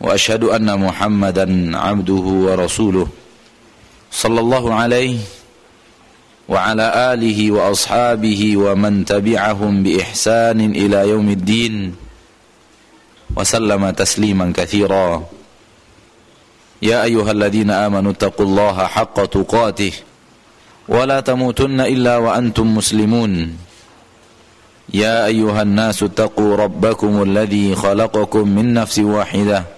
وأشهد أن محمدا عبده ورسوله صلى الله عليه وعلى آله وأصحابه ومن تبعهم بإحسان إلى يوم الدين وسلم تسليما كثيرا. يا أيها الذين آمنوا اتقوا الله حق تقاته ولا تموتن إلا وأنتم مسلمون. يا أيها الناس اتقوا ربكم الذي خلقكم من نفس واحدة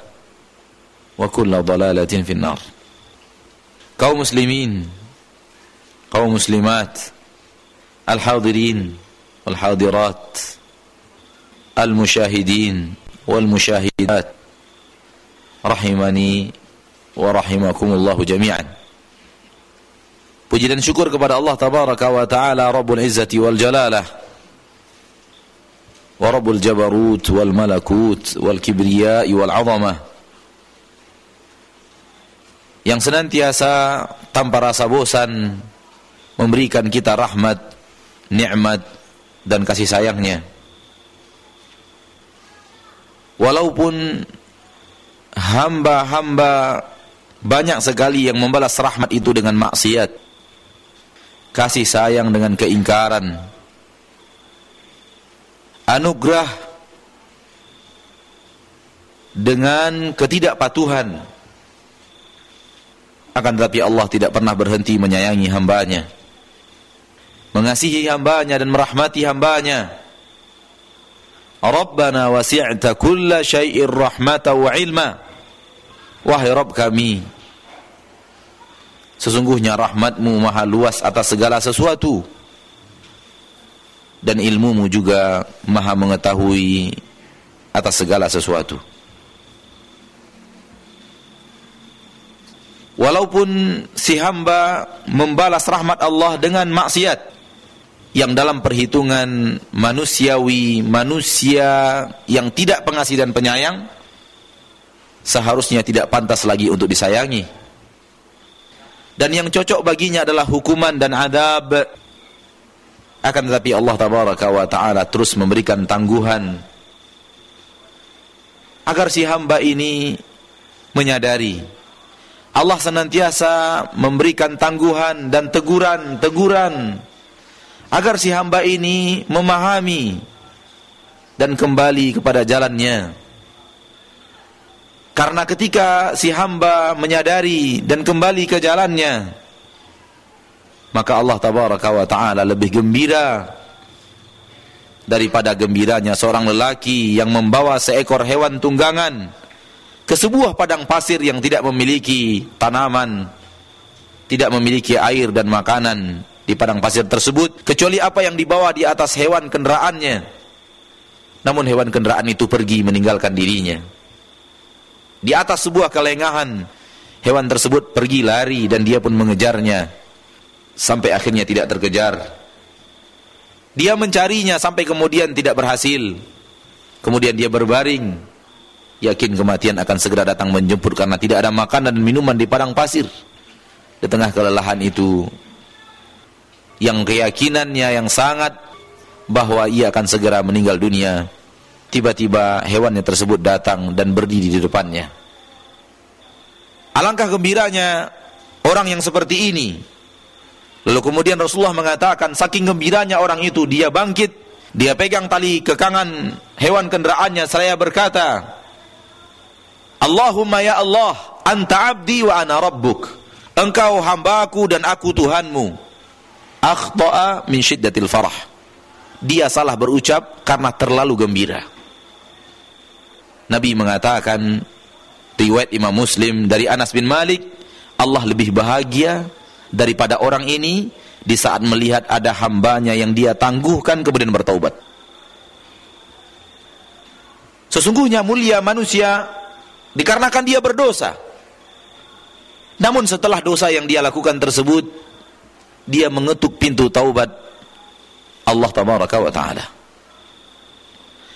وكل ضلالة في النار kaum muslimin kaum muslimat al-hadirin wal-hadirat al-musyahidin wal-musyahidat rahimani wa rahimakumullahu jami'an Puji dan syukur kepada Allah tabaraka wa taala Rabbul Izzati wal Jalalah wa Rabbul Jabarut wal Malakut wal Kibriya wal Azamah yang senantiasa tanpa rasa bosan memberikan kita rahmat, nikmat dan kasih sayangnya. Walaupun hamba-hamba banyak sekali yang membalas rahmat itu dengan maksiat, kasih sayang dengan keingkaran, anugerah dengan ketidakpatuhan, akan tetapi Allah tidak pernah berhenti menyayangi hambanya. Mengasihi hambanya dan merahmati hambanya. Rabbana wasi'ta kulla syai'ir rahmata wa ilma. Wahai Rabb kami, sesungguhnya rahmatmu maha luas atas segala sesuatu. Dan ilmumu juga maha mengetahui atas segala sesuatu. Walaupun si hamba membalas rahmat Allah dengan maksiat yang dalam perhitungan manusiawi, manusia yang tidak pengasih dan penyayang seharusnya tidak pantas lagi untuk disayangi. Dan yang cocok baginya adalah hukuman dan adab. Akan tetapi Allah tabaraka wa taala terus memberikan tangguhan agar si hamba ini menyadari Allah senantiasa memberikan tangguhan dan teguran-teguran agar si hamba ini memahami dan kembali kepada jalannya. Karena ketika si hamba menyadari dan kembali ke jalannya, maka Allah tabaraka wa taala lebih gembira daripada gembiranya seorang lelaki yang membawa seekor hewan tunggangan ke sebuah padang pasir yang tidak memiliki tanaman, tidak memiliki air dan makanan di padang pasir tersebut kecuali apa yang dibawa di atas hewan kendaraannya. Namun hewan kendaraan itu pergi meninggalkan dirinya. Di atas sebuah kelengahan, hewan tersebut pergi lari dan dia pun mengejarnya sampai akhirnya tidak terkejar. Dia mencarinya sampai kemudian tidak berhasil. Kemudian dia berbaring yakin kematian akan segera datang menjemput karena tidak ada makanan dan minuman di padang pasir. di tengah kelelahan itu yang keyakinannya yang sangat bahwa ia akan segera meninggal dunia tiba-tiba hewannya tersebut datang dan berdiri di depannya. Alangkah gembiranya orang yang seperti ini. Lalu kemudian Rasulullah mengatakan saking gembiranya orang itu dia bangkit dia pegang tali kekangan hewan kendaraannya saya berkata Allahumma ya Allah anta abdi wa ana rabbuk. Engkau hambaku dan aku Tuhanmu. Akhta'a min syiddatil farah. Dia salah berucap karena terlalu gembira. Nabi mengatakan riwayat Imam Muslim dari Anas bin Malik Allah lebih bahagia daripada orang ini di saat melihat ada hambanya yang dia tangguhkan kemudian bertaubat. Sesungguhnya mulia manusia dikarenakan dia berdosa. Namun setelah dosa yang dia lakukan tersebut dia mengetuk pintu taubat Allah tabaraka wa taala.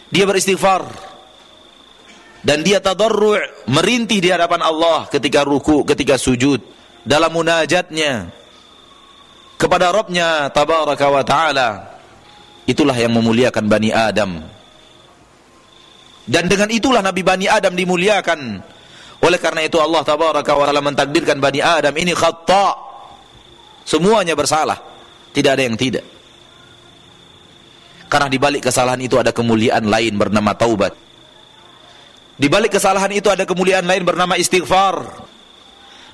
Dia beristighfar. Dan dia tadarru' merintih di hadapan Allah ketika ruku, ketika sujud dalam munajatnya kepada Rabbnya tabaraka wa taala. Itulah yang memuliakan Bani Adam dan dengan itulah Nabi Bani Adam dimuliakan. Oleh karena itu Allah tabaraka wa taala mentakdirkan Bani Adam ini khata. Semuanya bersalah. Tidak ada yang tidak. Karena di balik kesalahan itu ada kemuliaan lain bernama taubat. Di balik kesalahan itu ada kemuliaan lain bernama istighfar.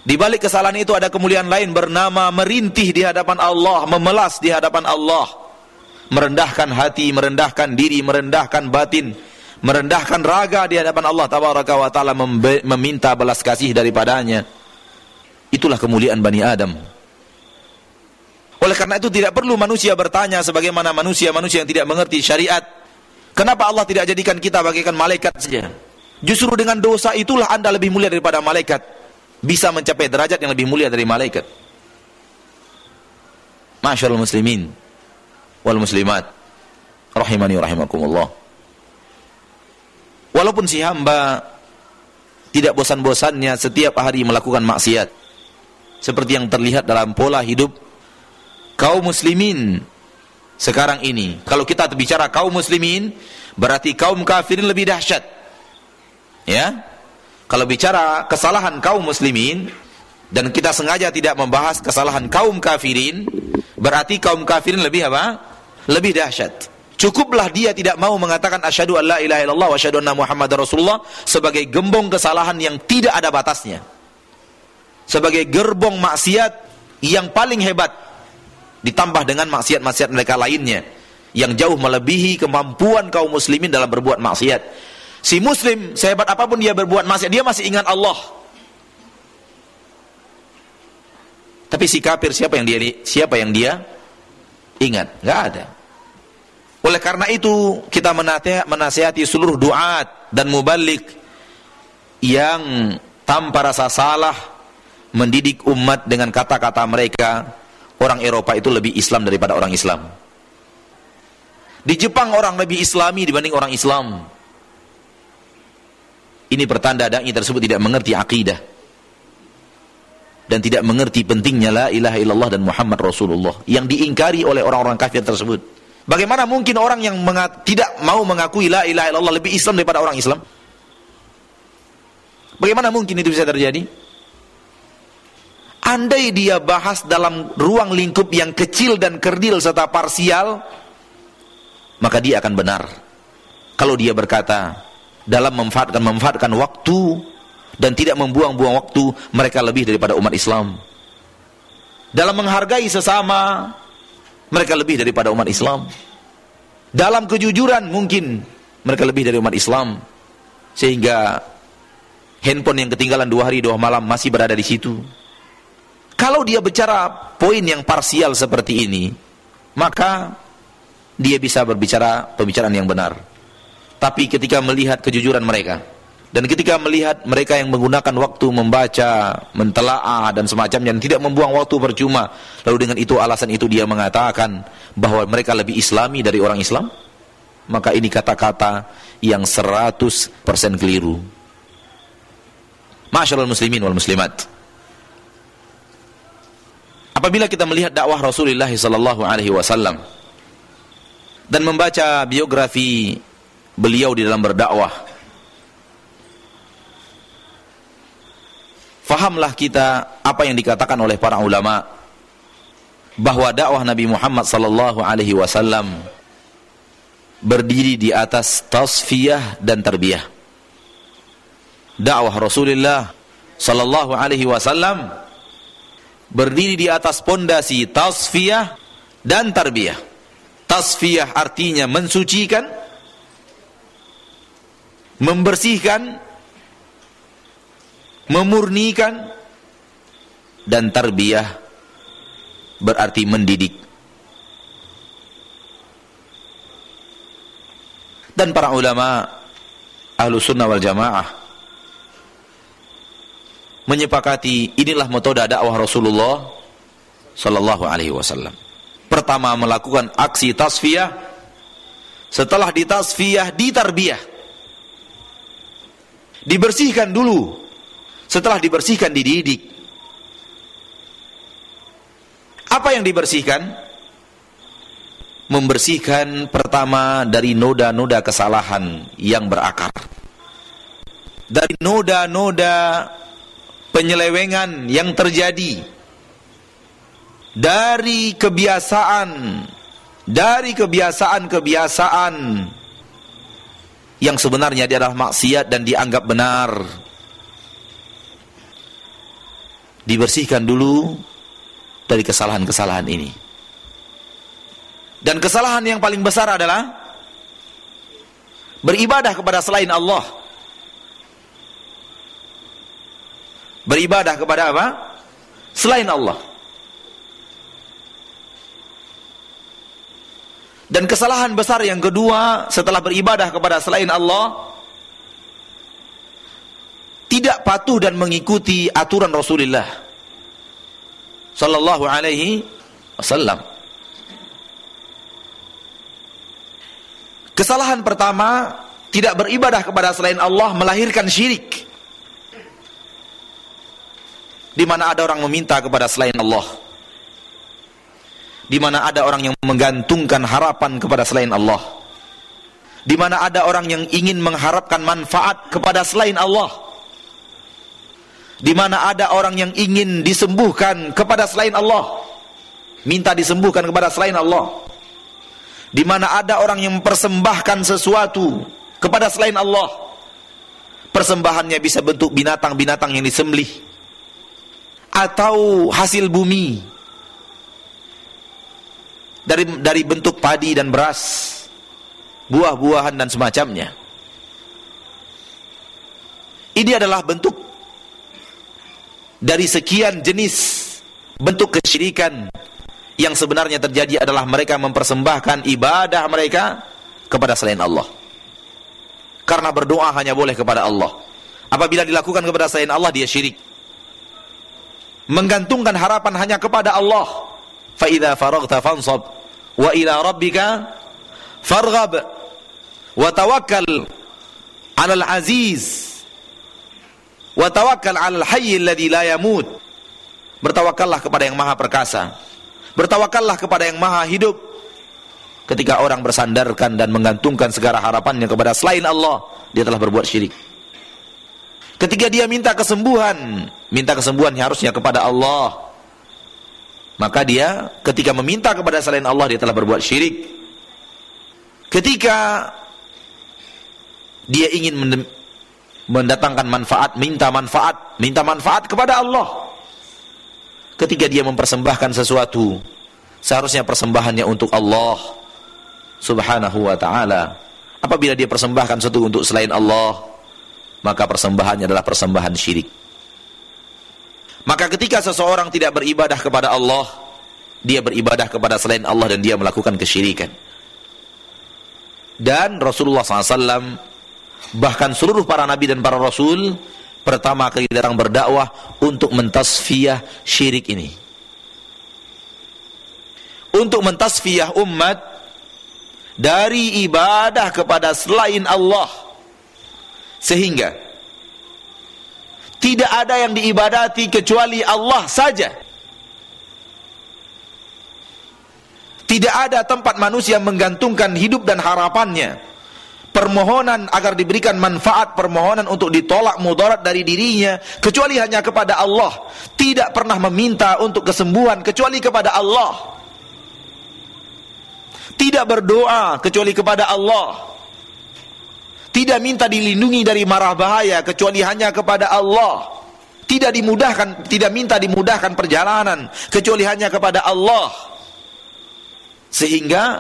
Di balik kesalahan itu ada kemuliaan lain bernama merintih di hadapan Allah, memelas di hadapan Allah. Merendahkan hati, merendahkan diri, merendahkan batin, merendahkan raga di hadapan Allah tabaraka wa taala meminta belas kasih daripadanya. Itulah kemuliaan Bani Adam. Oleh karena itu tidak perlu manusia bertanya sebagaimana manusia-manusia yang tidak mengerti syariat. Kenapa Allah tidak jadikan kita bagaikan malaikat saja? Justru dengan dosa itulah anda lebih mulia daripada malaikat. Bisa mencapai derajat yang lebih mulia dari malaikat. Masyaallah muslimin wal muslimat rahimani rahimakumullah. Walaupun si hamba tidak bosan-bosannya setiap hari melakukan maksiat seperti yang terlihat dalam pola hidup kaum muslimin sekarang ini. Kalau kita bicara kaum muslimin berarti kaum kafirin lebih dahsyat Ya. Kalau bicara kesalahan kaum muslimin dan kita sengaja tidak membahas kesalahan kaum kafirin, berarti kaum kafirin lebih apa? Lebih dahsyat. Cukuplah dia tidak mau mengatakan asyhadu alla ilaha illallah wa asyhadu anna muhammadar rasulullah sebagai gembong kesalahan yang tidak ada batasnya. Sebagai gerbong maksiat yang paling hebat ditambah dengan maksiat-maksiat mereka lainnya yang jauh melebihi kemampuan kaum muslimin dalam berbuat maksiat Si muslim sehebat apa pun dia berbuat maksiat, dia masih ingat Allah. Tapi si kafir siapa yang dia siapa yang dia ingat? Enggak ada. Oleh karena itu kita menasihati seluruh duat dan mubalik yang tanpa rasa salah mendidik umat dengan kata-kata mereka orang Eropa itu lebih Islam daripada orang Islam. Di Jepang orang lebih Islami dibanding orang Islam. Ini pertanda dai tersebut tidak mengerti akidah dan tidak mengerti pentingnya la ilaha illallah dan Muhammad Rasulullah yang diingkari oleh orang-orang kafir tersebut. Bagaimana mungkin orang yang tidak mau mengakui la ilaha illallah lebih Islam daripada orang Islam? Bagaimana mungkin itu bisa terjadi? Andai dia bahas dalam ruang lingkup yang kecil dan kerdil serta parsial, maka dia akan benar. Kalau dia berkata, dalam memanfaatkan memanfaatkan waktu dan tidak membuang-buang waktu mereka lebih daripada umat Islam dalam menghargai sesama mereka lebih daripada umat Islam. Dalam kejujuran mungkin mereka lebih dari umat Islam. Sehingga handphone yang ketinggalan dua hari dua malam masih berada di situ. Kalau dia bicara poin yang parsial seperti ini maka dia bisa berbicara pembicaraan yang benar. Tapi ketika melihat kejujuran mereka dan ketika melihat mereka yang menggunakan waktu membaca, mentelaah dan semacamnya dan tidak membuang waktu percuma, lalu dengan itu alasan itu dia mengatakan bahwa mereka lebih islami dari orang Islam, maka ini kata-kata yang 100% keliru. Masyaallah muslimin wal muslimat. apabila kita melihat dakwah Rasulullah sallallahu alaihi wasallam dan membaca biografi beliau di dalam berdakwah fahamlah kita apa yang dikatakan oleh para ulama bahwa dakwah Nabi Muhammad sallallahu alaihi wasallam berdiri di atas tasfiyah dan tarbiyah. Dakwah Rasulullah sallallahu alaihi wasallam berdiri di atas pondasi tasfiyah dan tarbiyah. Tasfiyah artinya mensucikan, membersihkan, memurnikan dan tarbiyah berarti mendidik. Dan para ulama ahlu sunnah wal jamaah menyepakati inilah metode dakwah Rasulullah sallallahu alaihi wasallam. Pertama melakukan aksi tasfiyah, setelah ditasfiyah ditarbiyah. Dibersihkan dulu. Setelah dibersihkan dididik. Apa yang dibersihkan? Membersihkan pertama dari noda-noda kesalahan yang berakar. Dari noda-noda penyelewengan yang terjadi. Dari kebiasaan dari kebiasaan-kebiasaan yang sebenarnya dia adalah maksiat dan dianggap benar. Dibersihkan dulu dari kesalahan-kesalahan ini. Dan kesalahan yang paling besar adalah beribadah kepada selain Allah. Beribadah kepada apa? Selain Allah. Dan kesalahan besar yang kedua setelah beribadah kepada selain Allah tidak patuh dan mengikuti aturan Rasulullah sallallahu alaihi wasallam. Kesalahan pertama, tidak beribadah kepada selain Allah melahirkan syirik. Di mana ada orang meminta kepada selain Allah. Di mana ada orang yang menggantungkan harapan kepada selain Allah. Di mana ada orang yang ingin mengharapkan manfaat kepada selain Allah di mana ada orang yang ingin disembuhkan kepada selain Allah. Minta disembuhkan kepada selain Allah. Di mana ada orang yang mempersembahkan sesuatu kepada selain Allah. Persembahannya bisa bentuk binatang-binatang yang disembelih. Atau hasil bumi. Dari dari bentuk padi dan beras. Buah-buahan dan semacamnya. Ini adalah bentuk dari sekian jenis bentuk kesyirikan yang sebenarnya terjadi adalah mereka mempersembahkan ibadah mereka kepada selain Allah. Karena berdoa hanya boleh kepada Allah. Apabila dilakukan kepada selain Allah dia syirik. Menggantungkan harapan hanya kepada Allah. Fa idza faraghta fansab wa ila rabbika farghab wa tawakkal 'alal aziz Wa tawakkal 'alal hayy alladhi la yamut. Bertawakallah kepada yang Maha Perkasa. Bertawakallah kepada yang Maha Hidup. Ketika orang bersandarkan dan menggantungkan segala harapannya kepada selain Allah, dia telah berbuat syirik. Ketika dia minta kesembuhan, minta kesembuhan harusnya kepada Allah. Maka dia ketika meminta kepada selain Allah dia telah berbuat syirik. Ketika dia ingin mendatangkan manfaat, minta manfaat, minta manfaat kepada Allah. Ketika dia mempersembahkan sesuatu, seharusnya persembahannya untuk Allah Subhanahu wa taala. Apabila dia persembahkan sesuatu untuk selain Allah, maka persembahannya adalah persembahan syirik. Maka ketika seseorang tidak beribadah kepada Allah, dia beribadah kepada selain Allah dan dia melakukan kesyirikan. Dan Rasulullah SAW bahkan seluruh para nabi dan para rasul pertama kali datang berdakwah untuk mentasfiyah syirik ini. Untuk mentasfiyah umat dari ibadah kepada selain Allah. Sehingga tidak ada yang diibadati kecuali Allah saja. Tidak ada tempat manusia menggantungkan hidup dan harapannya. Permohonan agar diberikan manfaat, permohonan untuk ditolak mudarat dari dirinya, kecuali hanya kepada Allah. Tidak pernah meminta untuk kesembuhan, kecuali kepada Allah. Tidak berdoa, kecuali kepada Allah. Tidak minta dilindungi dari marah bahaya, kecuali hanya kepada Allah. Tidak dimudahkan, tidak minta dimudahkan perjalanan, kecuali hanya kepada Allah. Sehingga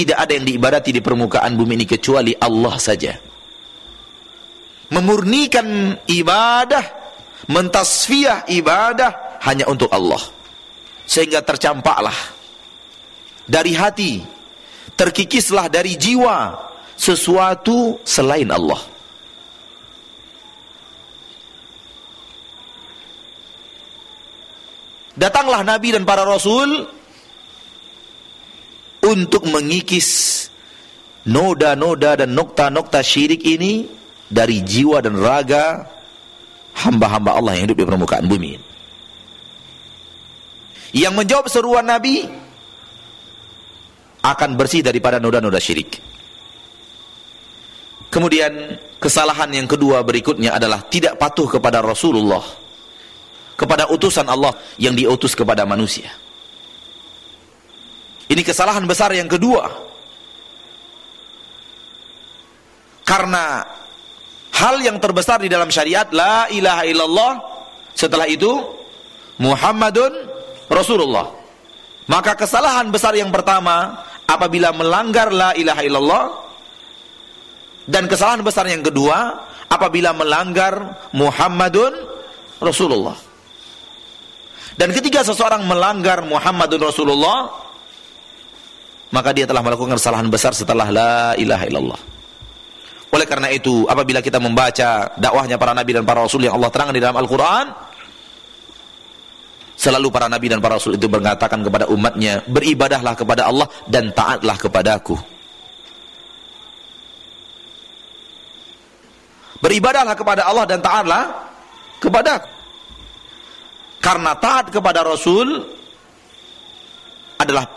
tidak ada yang diibadati di permukaan bumi ini kecuali Allah saja. Memurnikan ibadah, mentasfiyah ibadah hanya untuk Allah. Sehingga tercampaklah dari hati, terkikislah dari jiwa sesuatu selain Allah. Datanglah Nabi dan para Rasul untuk mengikis noda-noda dan nokta-nokta syirik ini dari jiwa dan raga hamba-hamba Allah yang hidup di permukaan bumi. Yang menjawab seruan Nabi akan bersih daripada noda-noda syirik. Kemudian kesalahan yang kedua berikutnya adalah tidak patuh kepada Rasulullah kepada utusan Allah yang diutus kepada manusia. Ini kesalahan besar yang kedua. Karena hal yang terbesar di dalam syariat la ilaha illallah setelah itu Muhammadun Rasulullah. Maka kesalahan besar yang pertama apabila melanggar la ilaha illallah dan kesalahan besar yang kedua apabila melanggar Muhammadun Rasulullah. Dan ketika seseorang melanggar Muhammadun Rasulullah maka dia telah melakukan kesalahan besar setelah la ilaha illallah. Oleh karena itu, apabila kita membaca dakwahnya para nabi dan para rasul yang Allah terangkan di dalam Al-Qur'an, selalu para nabi dan para rasul itu mengatakan kepada umatnya, beribadahlah kepada Allah dan taatlah kepadaku. Beribadahlah kepada Allah dan taatlah kepadaku. Karena taat kepada Rasul adalah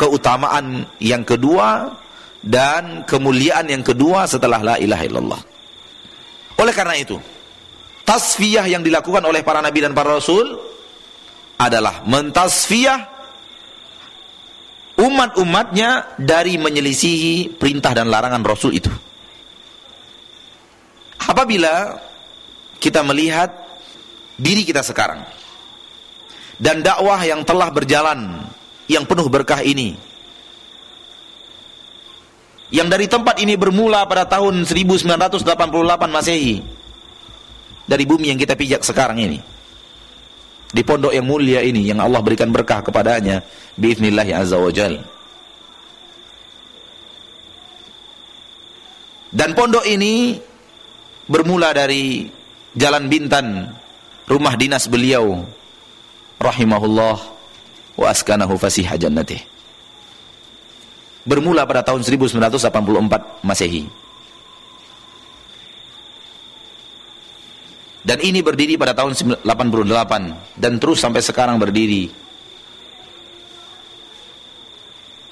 keutamaan yang kedua dan kemuliaan yang kedua setelah la ilaha illallah. Oleh karena itu, tasfiyah yang dilakukan oleh para nabi dan para rasul adalah mentasfiyah umat-umatnya dari menyelisihi perintah dan larangan rasul itu. Apabila kita melihat diri kita sekarang dan dakwah yang telah berjalan yang penuh berkah ini. Yang dari tempat ini bermula pada tahun 1988 Masehi. Dari bumi yang kita pijak sekarang ini. Di pondok yang mulia ini yang Allah berikan berkah kepadanya biiznillahi azza wajal. Dan pondok ini bermula dari Jalan Bintan, rumah dinas beliau rahimahullah wa askanahu fasiha jannatih. Bermula pada tahun 1984 Masehi. Dan ini berdiri pada tahun 88 dan terus sampai sekarang berdiri.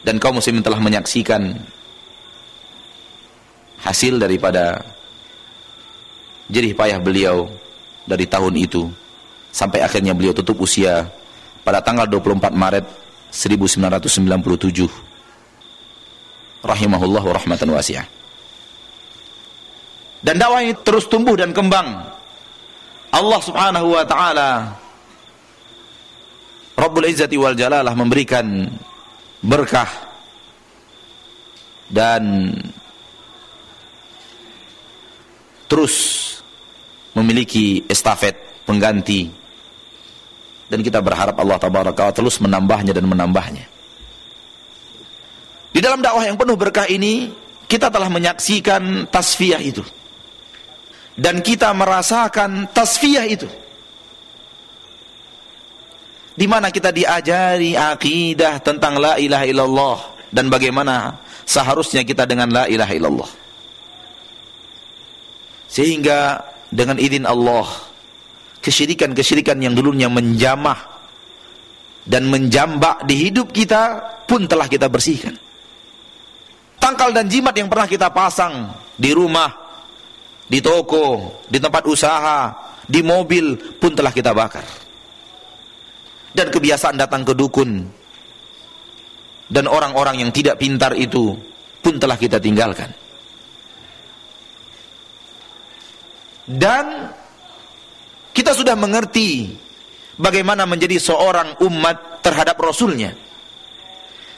Dan kaum muslimin telah menyaksikan hasil daripada jerih payah beliau dari tahun itu sampai akhirnya beliau tutup usia pada tanggal 24 Maret 1997 rahimahullah wa rahmatan wasi'ah. Dan dakwah ini terus tumbuh dan kembang. Allah subhanahu wa ta'ala Rabbul Izzati wal Jalalah memberikan berkah dan terus memiliki estafet pengganti dan kita berharap Allah tabaraka terus menambahnya dan menambahnya. Di dalam dakwah yang penuh berkah ini kita telah menyaksikan tasfiyah itu. Dan kita merasakan tasfiyah itu. Di mana kita diajari akidah tentang la ilaha illallah dan bagaimana seharusnya kita dengan la ilaha illallah. Sehingga dengan izin Allah kesyirikan-kesyirikan yang dulunya menjamah dan menjambak di hidup kita pun telah kita bersihkan. Tangkal dan jimat yang pernah kita pasang di rumah, di toko, di tempat usaha, di mobil pun telah kita bakar. Dan kebiasaan datang ke dukun dan orang-orang yang tidak pintar itu pun telah kita tinggalkan. Dan kita sudah mengerti bagaimana menjadi seorang umat terhadap Rasulnya.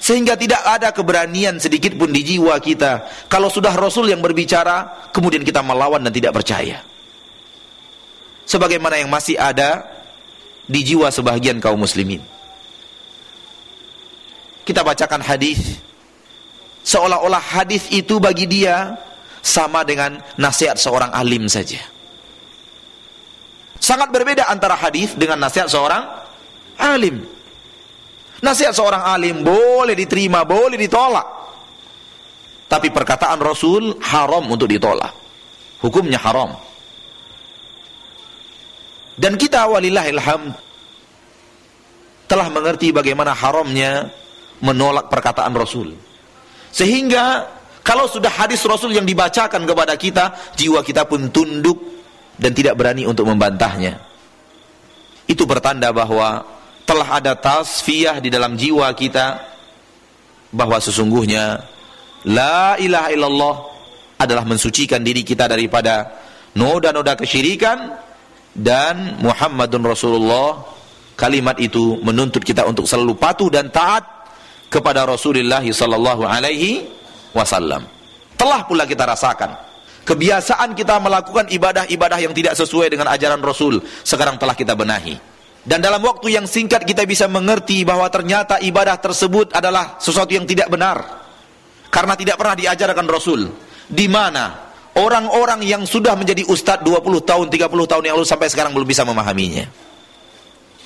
Sehingga tidak ada keberanian sedikit pun di jiwa kita. Kalau sudah Rasul yang berbicara, kemudian kita melawan dan tidak percaya. Sebagaimana yang masih ada di jiwa sebagian kaum muslimin. Kita bacakan hadis seolah-olah hadis itu bagi dia sama dengan nasihat seorang alim saja. Sangat berbeda antara hadis dengan nasihat seorang alim. Nasihat seorang alim boleh diterima, boleh ditolak. Tapi perkataan Rasul haram untuk ditolak. Hukumnya haram. Dan kita walillahilham telah mengerti bagaimana haramnya menolak perkataan Rasul. Sehingga kalau sudah hadis Rasul yang dibacakan kepada kita, jiwa kita pun tunduk dan tidak berani untuk membantahnya. Itu bertanda bahwa telah ada tasfiyah di dalam jiwa kita bahwa sesungguhnya la ilaha illallah adalah mensucikan diri kita daripada noda-noda kesyirikan dan Muhammadun Rasulullah kalimat itu menuntut kita untuk selalu patuh dan taat kepada Rasulullah sallallahu alaihi wasallam. Telah pula kita rasakan Kebiasaan kita melakukan ibadah-ibadah yang tidak sesuai dengan ajaran Rasul sekarang telah kita benahi. Dan dalam waktu yang singkat kita bisa mengerti bahwa ternyata ibadah tersebut adalah sesuatu yang tidak benar. Karena tidak pernah diajarkan Rasul. Di mana orang-orang yang sudah menjadi ustadz 20 tahun, 30 tahun yang lalu sampai sekarang belum bisa memahaminya.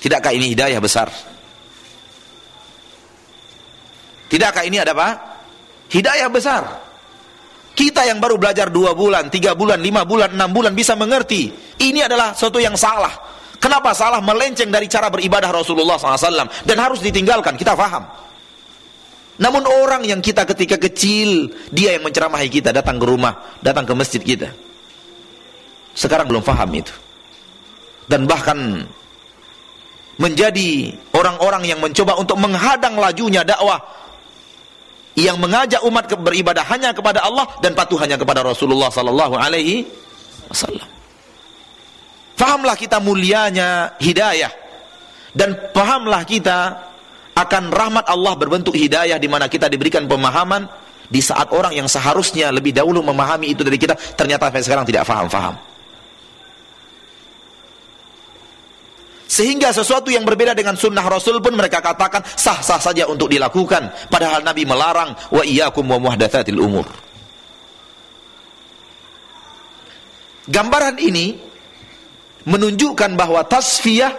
Tidakkah ini hidayah besar? Tidakkah ini ada apa? Hidayah besar. Kita yang baru belajar dua bulan, tiga bulan, lima bulan, enam bulan bisa mengerti. Ini adalah sesuatu yang salah. Kenapa salah? Melenceng dari cara beribadah Rasulullah SAW. Dan harus ditinggalkan, kita faham. Namun orang yang kita ketika kecil, dia yang menceramahi kita, datang ke rumah, datang ke masjid kita. Sekarang belum faham itu. Dan bahkan menjadi orang-orang yang mencoba untuk menghadang lajunya dakwah yang mengajak umat beribadah hanya kepada Allah dan patuh hanya kepada Rasulullah sallallahu alaihi wasallam. Fahamlah kita mulianya hidayah dan pahamlah kita akan rahmat Allah berbentuk hidayah di mana kita diberikan pemahaman di saat orang yang seharusnya lebih dahulu memahami itu dari kita ternyata sampai sekarang tidak faham-faham. Sehingga sesuatu yang berbeda dengan sunnah Rasul pun mereka katakan sah-sah saja untuk dilakukan. Padahal Nabi melarang wa iyyakum wa muhdatsatil umur. Gambaran ini menunjukkan bahwa tasfiyah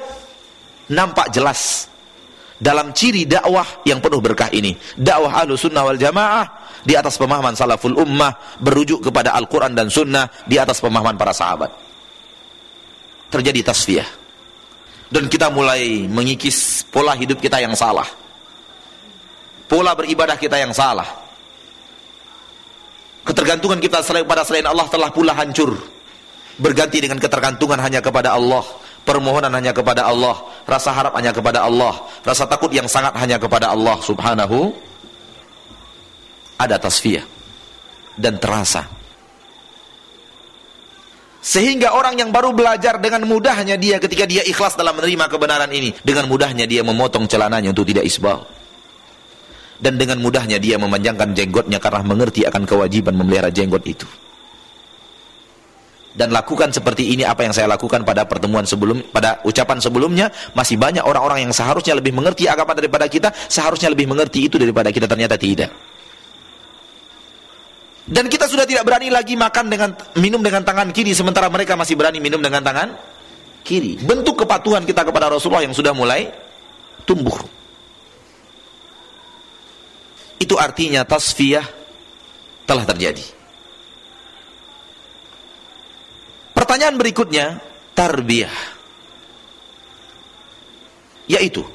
nampak jelas dalam ciri dakwah yang penuh berkah ini. Dakwah ahlu sunnah wal jamaah di atas pemahaman salaful ummah berujuk kepada Al-Quran dan sunnah di atas pemahaman para sahabat. Terjadi tasfiyah dan kita mulai mengikis pola hidup kita yang salah. Pola beribadah kita yang salah. Ketergantungan kita selain pada selain Allah telah pula hancur. Berganti dengan ketergantungan hanya kepada Allah. Permohonan hanya kepada Allah. Rasa harap hanya kepada Allah. Rasa takut yang sangat hanya kepada Allah subhanahu. Ada tasfiyah. Dan terasa sehingga orang yang baru belajar dengan mudahnya dia ketika dia ikhlas dalam menerima kebenaran ini. Dengan mudahnya dia memotong celananya untuk tidak isbal. Dan dengan mudahnya dia memanjangkan jenggotnya karena mengerti akan kewajiban memelihara jenggot itu. Dan lakukan seperti ini apa yang saya lakukan pada pertemuan sebelum, pada ucapan sebelumnya. Masih banyak orang-orang yang seharusnya lebih mengerti agama daripada kita. Seharusnya lebih mengerti itu daripada kita ternyata tidak. Dan kita sudah tidak berani lagi makan dengan minum dengan tangan kiri sementara mereka masih berani minum dengan tangan kiri. Bentuk kepatuhan kita kepada Rasulullah yang sudah mulai tumbuh. Itu artinya tasfiyah telah terjadi. Pertanyaan berikutnya, tarbiyah. Yaitu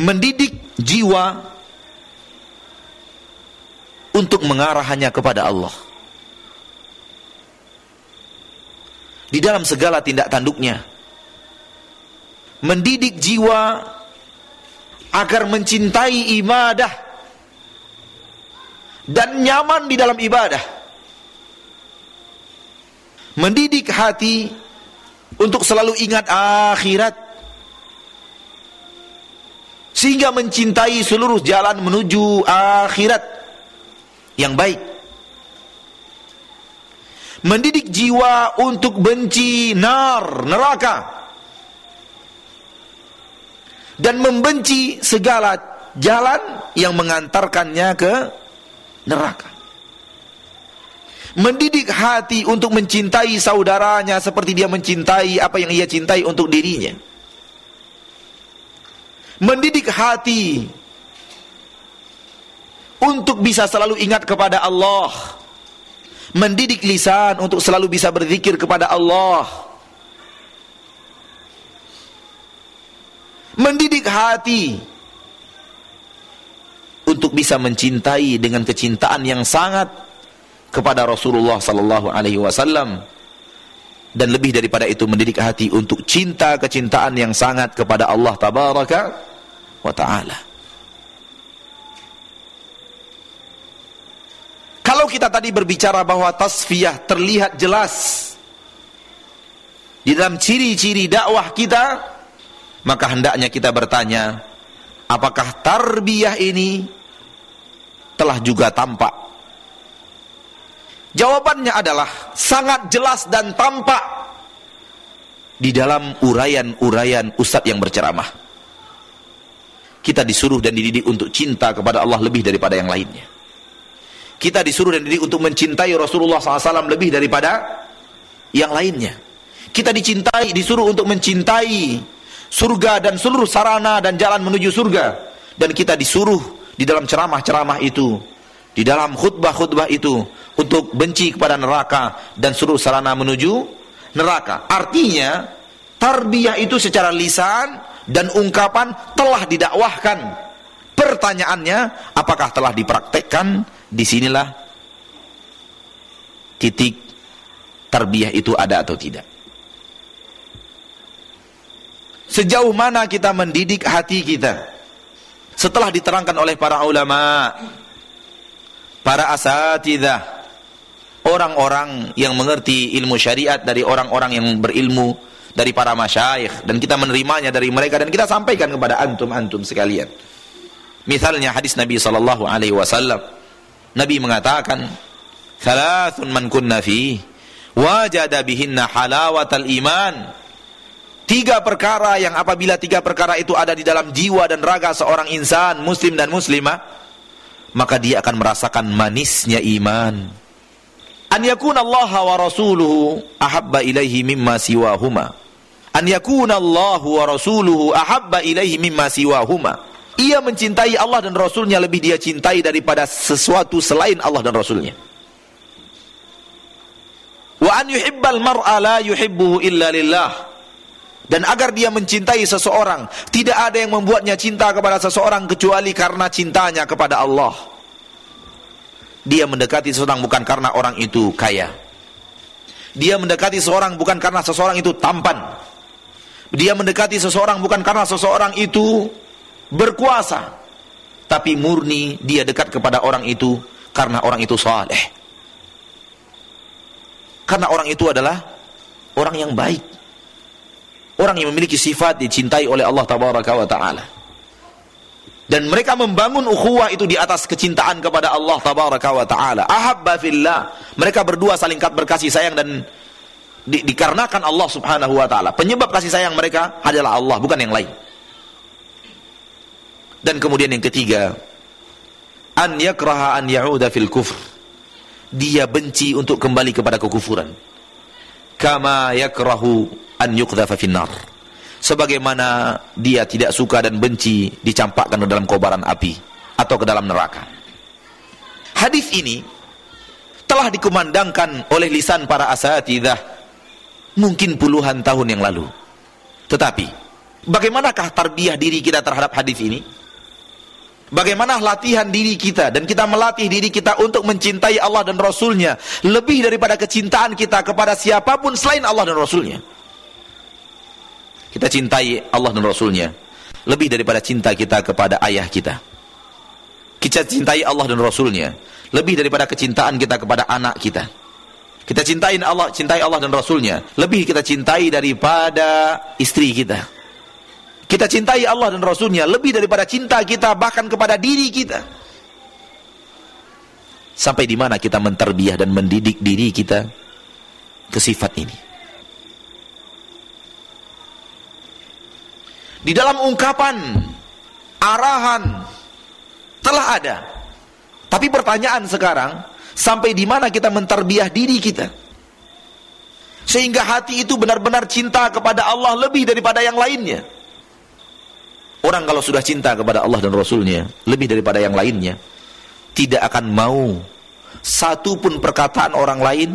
mendidik jiwa untuk mengarah hanya kepada Allah. Di dalam segala tindak tanduknya. Mendidik jiwa agar mencintai ibadah dan nyaman di dalam ibadah. Mendidik hati untuk selalu ingat akhirat sehingga mencintai seluruh jalan menuju akhirat yang baik. Mendidik jiwa untuk benci nar, neraka. Dan membenci segala jalan yang mengantarkannya ke neraka. Mendidik hati untuk mencintai saudaranya seperti dia mencintai apa yang ia cintai untuk dirinya. Mendidik hati untuk bisa selalu ingat kepada Allah. Mendidik lisan untuk selalu bisa berzikir kepada Allah. Mendidik hati untuk bisa mencintai dengan kecintaan yang sangat kepada Rasulullah sallallahu alaihi wasallam. Dan lebih daripada itu mendidik hati untuk cinta kecintaan yang sangat kepada Allah tabaraka wa taala Kalau kita tadi berbicara bahwa tasfiyah terlihat jelas di dalam ciri-ciri dakwah kita, maka hendaknya kita bertanya, apakah tarbiyah ini telah juga tampak? Jawabannya adalah sangat jelas dan tampak di dalam uraian-uraian ustadz yang berceramah. Kita disuruh dan dididik untuk cinta kepada Allah lebih daripada yang lainnya. Kita disuruh dan dididik untuk mencintai Rasulullah SAW lebih daripada yang lainnya. Kita dicintai, disuruh untuk mencintai surga dan seluruh sarana dan jalan menuju surga. Dan kita disuruh di dalam ceramah-ceramah itu, di dalam khutbah-khutbah itu, untuk benci kepada neraka dan seluruh sarana menuju neraka. Artinya, tarbiyah itu secara lisan dan ungkapan telah didakwahkan. Pertanyaannya, apakah telah dipraktekkan di sinilah titik tarbiyah itu ada atau tidak. Sejauh mana kita mendidik hati kita setelah diterangkan oleh para ulama, para asatidah, orang-orang yang mengerti ilmu syariat dari orang-orang yang berilmu dari para masyayikh dan kita menerimanya dari mereka dan kita sampaikan kepada antum-antum sekalian. Misalnya hadis Nabi sallallahu alaihi wasallam Nabi mengatakan, "Thalathun man kunna fi wajada bihinna halawatal iman." Tiga perkara yang apabila tiga perkara itu ada di dalam jiwa dan raga seorang insan, muslim dan muslimah, maka dia akan merasakan manisnya iman. An yakuna Allah wa rasuluhu ahabba ilaihi mimma siwahuma. An yakuna Allah wa rasuluhu ahabba ilaihi mimma siwahuma ia mencintai Allah dan Rasulnya lebih dia cintai daripada sesuatu selain Allah dan Rasulnya. Wa an yuhibbal mar'a la yuhibbuhu illa lillah. Dan agar dia mencintai seseorang, tidak ada yang membuatnya cinta kepada seseorang kecuali karena cintanya kepada Allah. Dia mendekati seseorang bukan karena orang itu kaya. Dia mendekati seseorang bukan karena seseorang itu tampan. Dia mendekati seseorang bukan karena seseorang itu berkuasa. Tapi murni dia dekat kepada orang itu karena orang itu saleh. Karena orang itu adalah orang yang baik. Orang yang memiliki sifat dicintai oleh Allah tabaraka wa taala. Dan mereka membangun ukhuwah itu di atas kecintaan kepada Allah tabaraka wa taala. Ahabba fillah. Mereka berdua saling berkasih sayang dan di, dikarenakan Allah subhanahu wa taala. Penyebab kasih sayang mereka adalah Allah bukan yang lain dan kemudian yang ketiga, an yakraha an ya'uda fil kufr. Dia benci untuk kembali kepada kekufuran. Kama yakrahu an yuqdhafa finnar. Sebagaimana dia tidak suka dan benci dicampakkan ke dalam kobaran api atau ke dalam neraka. Hadis ini telah dikumandangkan oleh lisan para asatidah mungkin puluhan tahun yang lalu. Tetapi Bagaimanakah tarbiyah diri kita terhadap hadis ini? Bagaimana latihan diri kita dan kita melatih diri kita untuk mencintai Allah dan Rasulnya lebih daripada kecintaan kita kepada siapa pun selain Allah dan Rasulnya. Kita cintai Allah dan Rasulnya lebih daripada cinta kita kepada ayah kita. Kita cintai Allah dan Rasulnya lebih daripada kecintaan kita kepada anak kita. Kita cintai Allah, cintai Allah dan Rasulnya lebih kita cintai daripada istri kita kita cintai Allah dan Rasulnya lebih daripada cinta kita bahkan kepada diri kita. Sampai di mana kita menterbiah dan mendidik diri kita ke sifat ini. Di dalam ungkapan, arahan, telah ada. Tapi pertanyaan sekarang, sampai di mana kita menterbiah diri kita? Sehingga hati itu benar-benar cinta kepada Allah lebih daripada yang lainnya. Orang kalau sudah cinta kepada Allah dan Rasulnya lebih daripada yang lainnya, tidak akan mau satu pun perkataan orang lain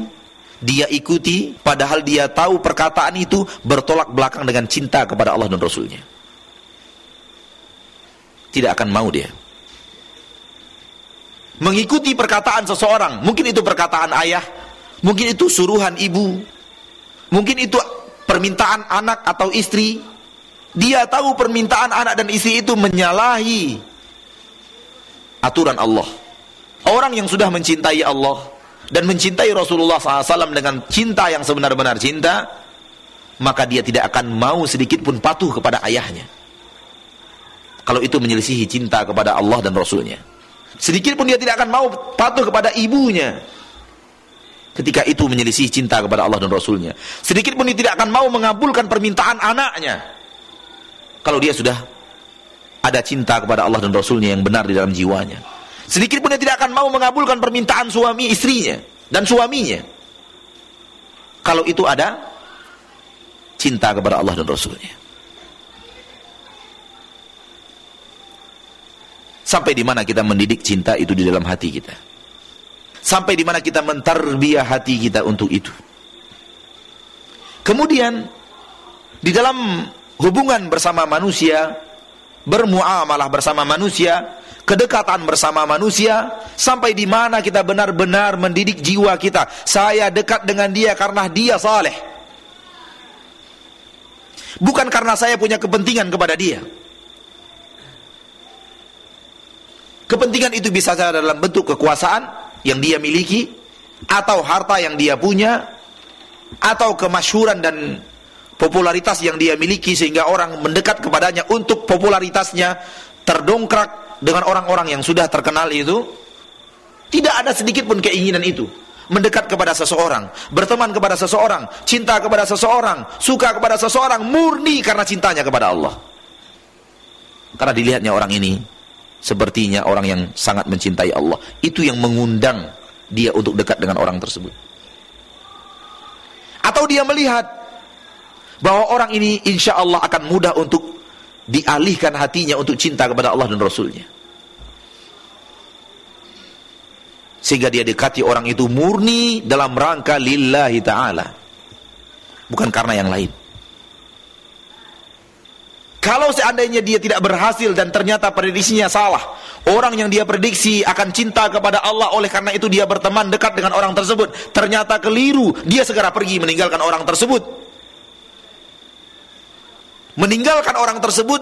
dia ikuti, padahal dia tahu perkataan itu bertolak belakang dengan cinta kepada Allah dan Rasulnya. Tidak akan mau dia. Mengikuti perkataan seseorang, mungkin itu perkataan ayah, mungkin itu suruhan ibu, mungkin itu permintaan anak atau istri, dia tahu permintaan anak dan istri itu menyalahi aturan Allah. Orang yang sudah mencintai Allah dan mencintai Rasulullah SAW dengan cinta yang sebenar-benar cinta, maka dia tidak akan mau sedikit pun patuh kepada ayahnya. Kalau itu menyelisihi cinta kepada Allah dan Rasulnya. Sedikit pun dia tidak akan mau patuh kepada ibunya. Ketika itu menyelisihi cinta kepada Allah dan Rasulnya. Sedikit pun dia tidak akan mau mengabulkan permintaan anaknya kalau dia sudah ada cinta kepada Allah dan Rasulnya yang benar di dalam jiwanya. Sedikit pun dia tidak akan mau mengabulkan permintaan suami istrinya dan suaminya. Kalau itu ada cinta kepada Allah dan Rasulnya. Sampai di mana kita mendidik cinta itu di dalam hati kita. Sampai di mana kita mentarbiah hati kita untuk itu. Kemudian di dalam hubungan bersama manusia, bermuamalah bersama manusia, kedekatan bersama manusia, sampai di mana kita benar-benar mendidik jiwa kita. Saya dekat dengan dia karena dia saleh. Bukan karena saya punya kepentingan kepada dia. Kepentingan itu bisa saja dalam bentuk kekuasaan yang dia miliki, atau harta yang dia punya, atau kemasyuran dan popularitas yang dia miliki sehingga orang mendekat kepadanya untuk popularitasnya terdongkrak dengan orang-orang yang sudah terkenal itu tidak ada sedikit pun keinginan itu. Mendekat kepada seseorang berteman kepada seseorang cinta kepada seseorang suka kepada seseorang murni karena cintanya kepada Allah. Karena dilihatnya orang ini sepertinya orang yang sangat mencintai Allah. Itu yang mengundang dia untuk dekat dengan orang tersebut. Atau dia melihat bahwa orang ini insya Allah akan mudah untuk dialihkan hatinya untuk cinta kepada Allah dan Rasulnya. Sehingga dia dekati orang itu murni dalam rangka lillahi ta'ala. Bukan karena yang lain. Kalau seandainya dia tidak berhasil dan ternyata prediksinya salah. Orang yang dia prediksi akan cinta kepada Allah oleh karena itu dia berteman dekat dengan orang tersebut. Ternyata keliru. Dia segera pergi meninggalkan orang tersebut meninggalkan orang tersebut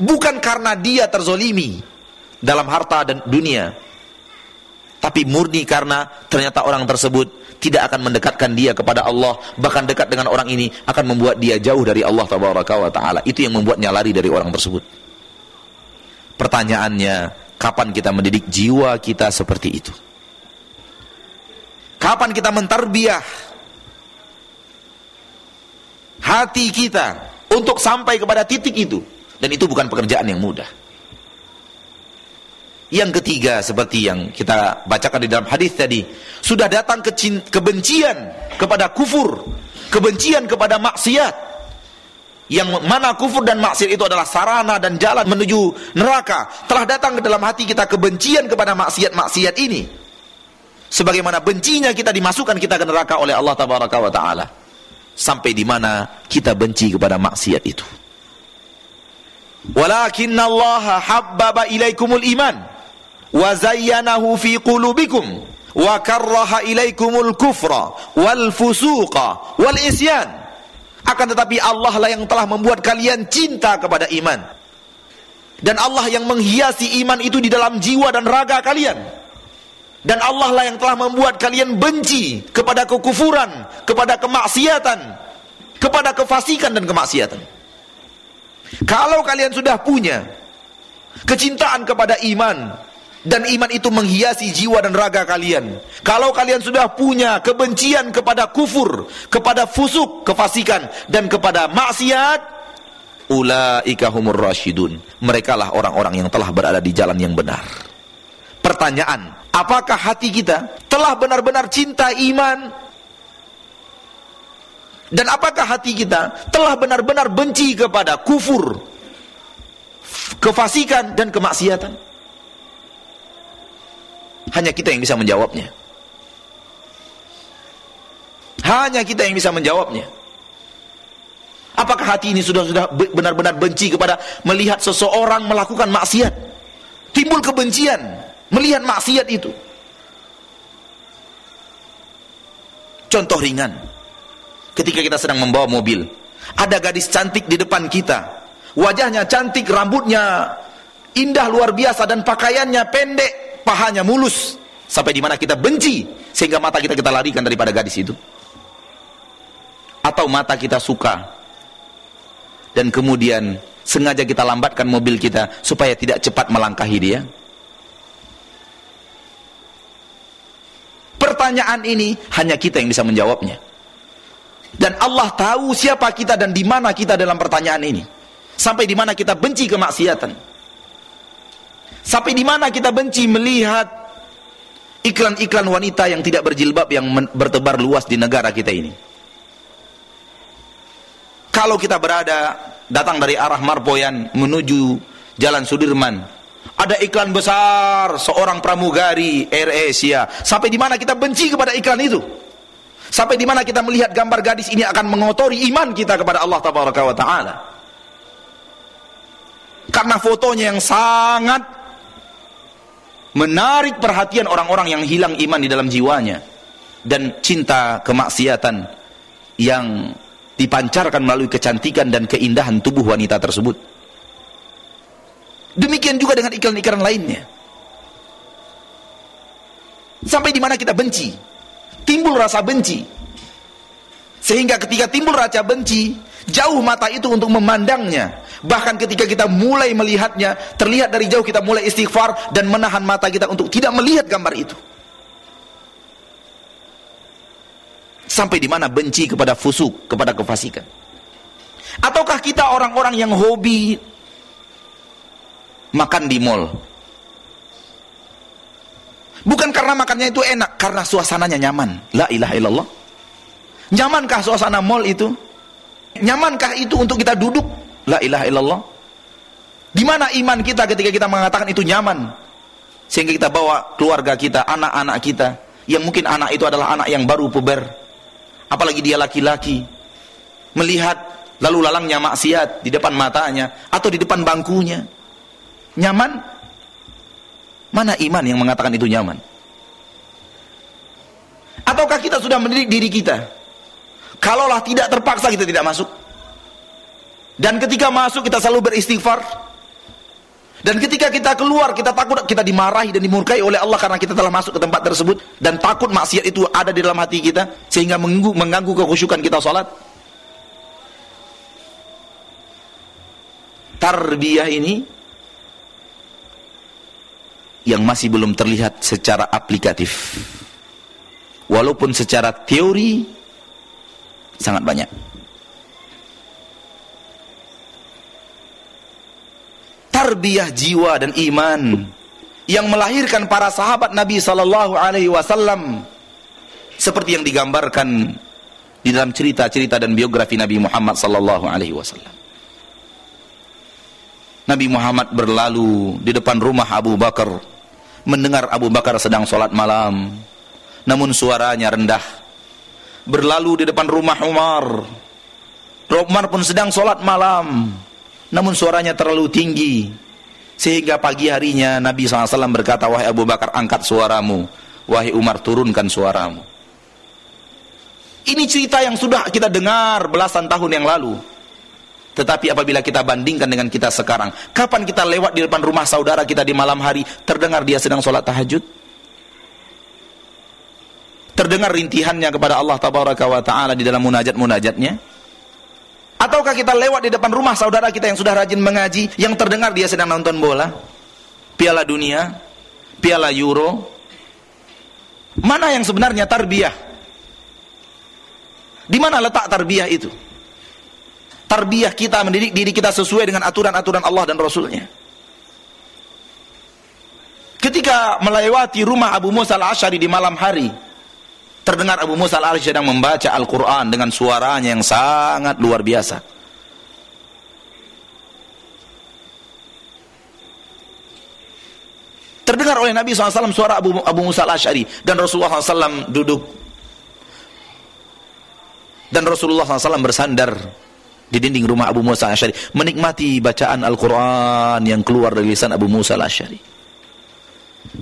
bukan karena dia terzolimi dalam harta dan dunia tapi murni karena ternyata orang tersebut tidak akan mendekatkan dia kepada Allah bahkan dekat dengan orang ini akan membuat dia jauh dari Allah taala. Itu yang membuatnya lari dari orang tersebut. Pertanyaannya kapan kita mendidik jiwa kita seperti itu? Kapan kita mentarbiah hati kita untuk sampai kepada titik itu. Dan itu bukan pekerjaan yang mudah. Yang ketiga seperti yang kita bacakan di dalam hadis tadi sudah datang kebencian kepada kufur. Kebencian kepada maksiat. Yang mana kufur dan maksiat itu adalah sarana dan jalan menuju neraka. Telah datang ke dalam hati kita kebencian kepada maksiat-maksiat ini. Sebagaimana bencinya kita dimasukkan kita ke neraka oleh Allah taala sampai di mana kita benci kepada maksiat itu. Walakin Allah habbaba ilaikumul iman wa zayyanahu fi qulubikum wa karraha ilaikumul kufra wal fusuqa wal isyan. Akan tetapi Allah lah yang telah membuat kalian cinta kepada iman. Dan Allah yang menghiasi iman itu di dalam jiwa dan raga kalian. Dan Allah lah yang telah membuat kalian benci kepada kekufuran, kepada kemaksiatan, kepada kefasikan dan kemaksiatan. Kalau kalian sudah punya kecintaan kepada iman dan iman itu menghiasi jiwa dan raga kalian. Kalau kalian sudah punya kebencian kepada kufur, kepada fusuk, kefasikan dan kepada maksiat, ulaika humur rasyidun. Mereka lah orang-orang yang telah berada di jalan yang benar. Pertanyaan, apakah hati kita telah benar-benar cinta iman dan apakah hati kita telah benar-benar benci kepada kufur, kefasikan dan kemaksiatan? Hanya kita yang bisa menjawabnya. Hanya kita yang bisa menjawabnya. Apakah hati ini sudah sudah benar-benar benci kepada melihat seseorang melakukan maksiat? Timbul kebencian melihat maksiat itu. Contoh ringan ketika kita sedang membawa mobil. Ada gadis cantik di depan kita. Wajahnya cantik, rambutnya indah luar biasa dan pakaiannya pendek, pahanya mulus. Sampai di mana kita benci sehingga mata kita kita larikan daripada gadis itu. Atau mata kita suka dan kemudian sengaja kita lambatkan mobil kita supaya tidak cepat melangkahi dia. Pertanyaan ini hanya kita yang bisa menjawabnya. Dan Allah tahu siapa kita dan di mana kita dalam pertanyaan ini. Sampai di mana kita benci kemaksiatan. Sampai di mana kita benci melihat iklan-iklan wanita yang tidak berjilbab yang bertebar luas di negara kita ini. Kalau kita berada datang dari arah Marpoyan menuju Jalan Sudirman, ada iklan besar seorang pramugari Air Asia. Sampai di mana kita benci kepada iklan itu? Sampai di mana kita melihat gambar gadis ini akan mengotori iman kita kepada Allah Tabaraka wa taala. Karena fotonya yang sangat menarik perhatian orang-orang yang hilang iman di dalam jiwanya dan cinta kemaksiatan yang dipancarkan melalui kecantikan dan keindahan tubuh wanita tersebut. Demikian juga dengan iklan-iklan lainnya. Sampai di mana kita benci timbul rasa benci. Sehingga ketika timbul rasa benci, jauh mata itu untuk memandangnya. Bahkan ketika kita mulai melihatnya, terlihat dari jauh kita mulai istighfar dan menahan mata kita untuk tidak melihat gambar itu. Sampai di mana benci kepada fusuk, kepada kefasikan. Ataukah kita orang-orang yang hobi makan di mall, Bukan karena makannya itu enak, karena suasananya nyaman. La ilaha illallah. Nyamankah suasana mall itu? Nyamankah itu untuk kita duduk? La ilaha illallah. Di mana iman kita ketika kita mengatakan itu nyaman? Sehingga kita bawa keluarga kita, anak-anak kita, yang mungkin anak itu adalah anak yang baru puber. Apalagi dia laki-laki. Melihat lalu lalangnya maksiat di depan matanya atau di depan bangkunya. Nyaman? Mana iman yang mengatakan itu nyaman? Ataukah kita sudah mendidik diri kita? Kalaulah tidak terpaksa kita tidak masuk. Dan ketika masuk kita selalu beristighfar. Dan ketika kita keluar kita takut kita dimarahi dan dimurkai oleh Allah karena kita telah masuk ke tempat tersebut dan takut maksiat itu ada di dalam hati kita sehingga mengganggu, mengganggu kekhusyukan kita salat. Tarbiyah ini yang masih belum terlihat secara aplikatif. Walaupun secara teori sangat banyak. Tarbiyah jiwa dan iman yang melahirkan para sahabat Nabi sallallahu alaihi wasallam seperti yang digambarkan di dalam cerita-cerita dan biografi Nabi Muhammad sallallahu alaihi wasallam. Nabi Muhammad berlalu di depan rumah Abu Bakar mendengar Abu Bakar sedang sholat malam. Namun suaranya rendah. Berlalu di depan rumah Umar. Umar pun sedang sholat malam. Namun suaranya terlalu tinggi. Sehingga pagi harinya Nabi SAW berkata wahai Abu Bakar angkat suaramu. Wahai Umar turunkan suaramu. Ini cerita yang sudah kita dengar belasan tahun yang lalu tetapi apabila kita bandingkan dengan kita sekarang kapan kita lewat di depan rumah saudara kita di malam hari terdengar dia sedang sholat tahajud terdengar rintihannya kepada Allah Tabaraka wa Ta'ala di dalam munajat-munajatnya Ataukah kita lewat di depan rumah saudara kita yang sudah rajin mengaji, yang terdengar dia sedang nonton bola, piala dunia, piala euro. Mana yang sebenarnya tarbiyah? Di mana letak tarbiyah itu? Tarbiyah kita mendidik diri kita sesuai dengan aturan-aturan Allah dan Rasulnya. Ketika melewati rumah Abu Musa al-Ashari di malam hari, Terdengar Abu Musa al-Arsh sedang membaca Al-Quran dengan suaranya yang sangat luar biasa. Terdengar oleh Nabi SAW suara Abu, Abu Musa al-Ash'ari dan Rasulullah SAW duduk dan Rasulullah SAW bersandar di dinding rumah Abu Musa al-Ash'ari menikmati bacaan Al-Quran yang keluar dari lisan Abu Musa al-Ash'ari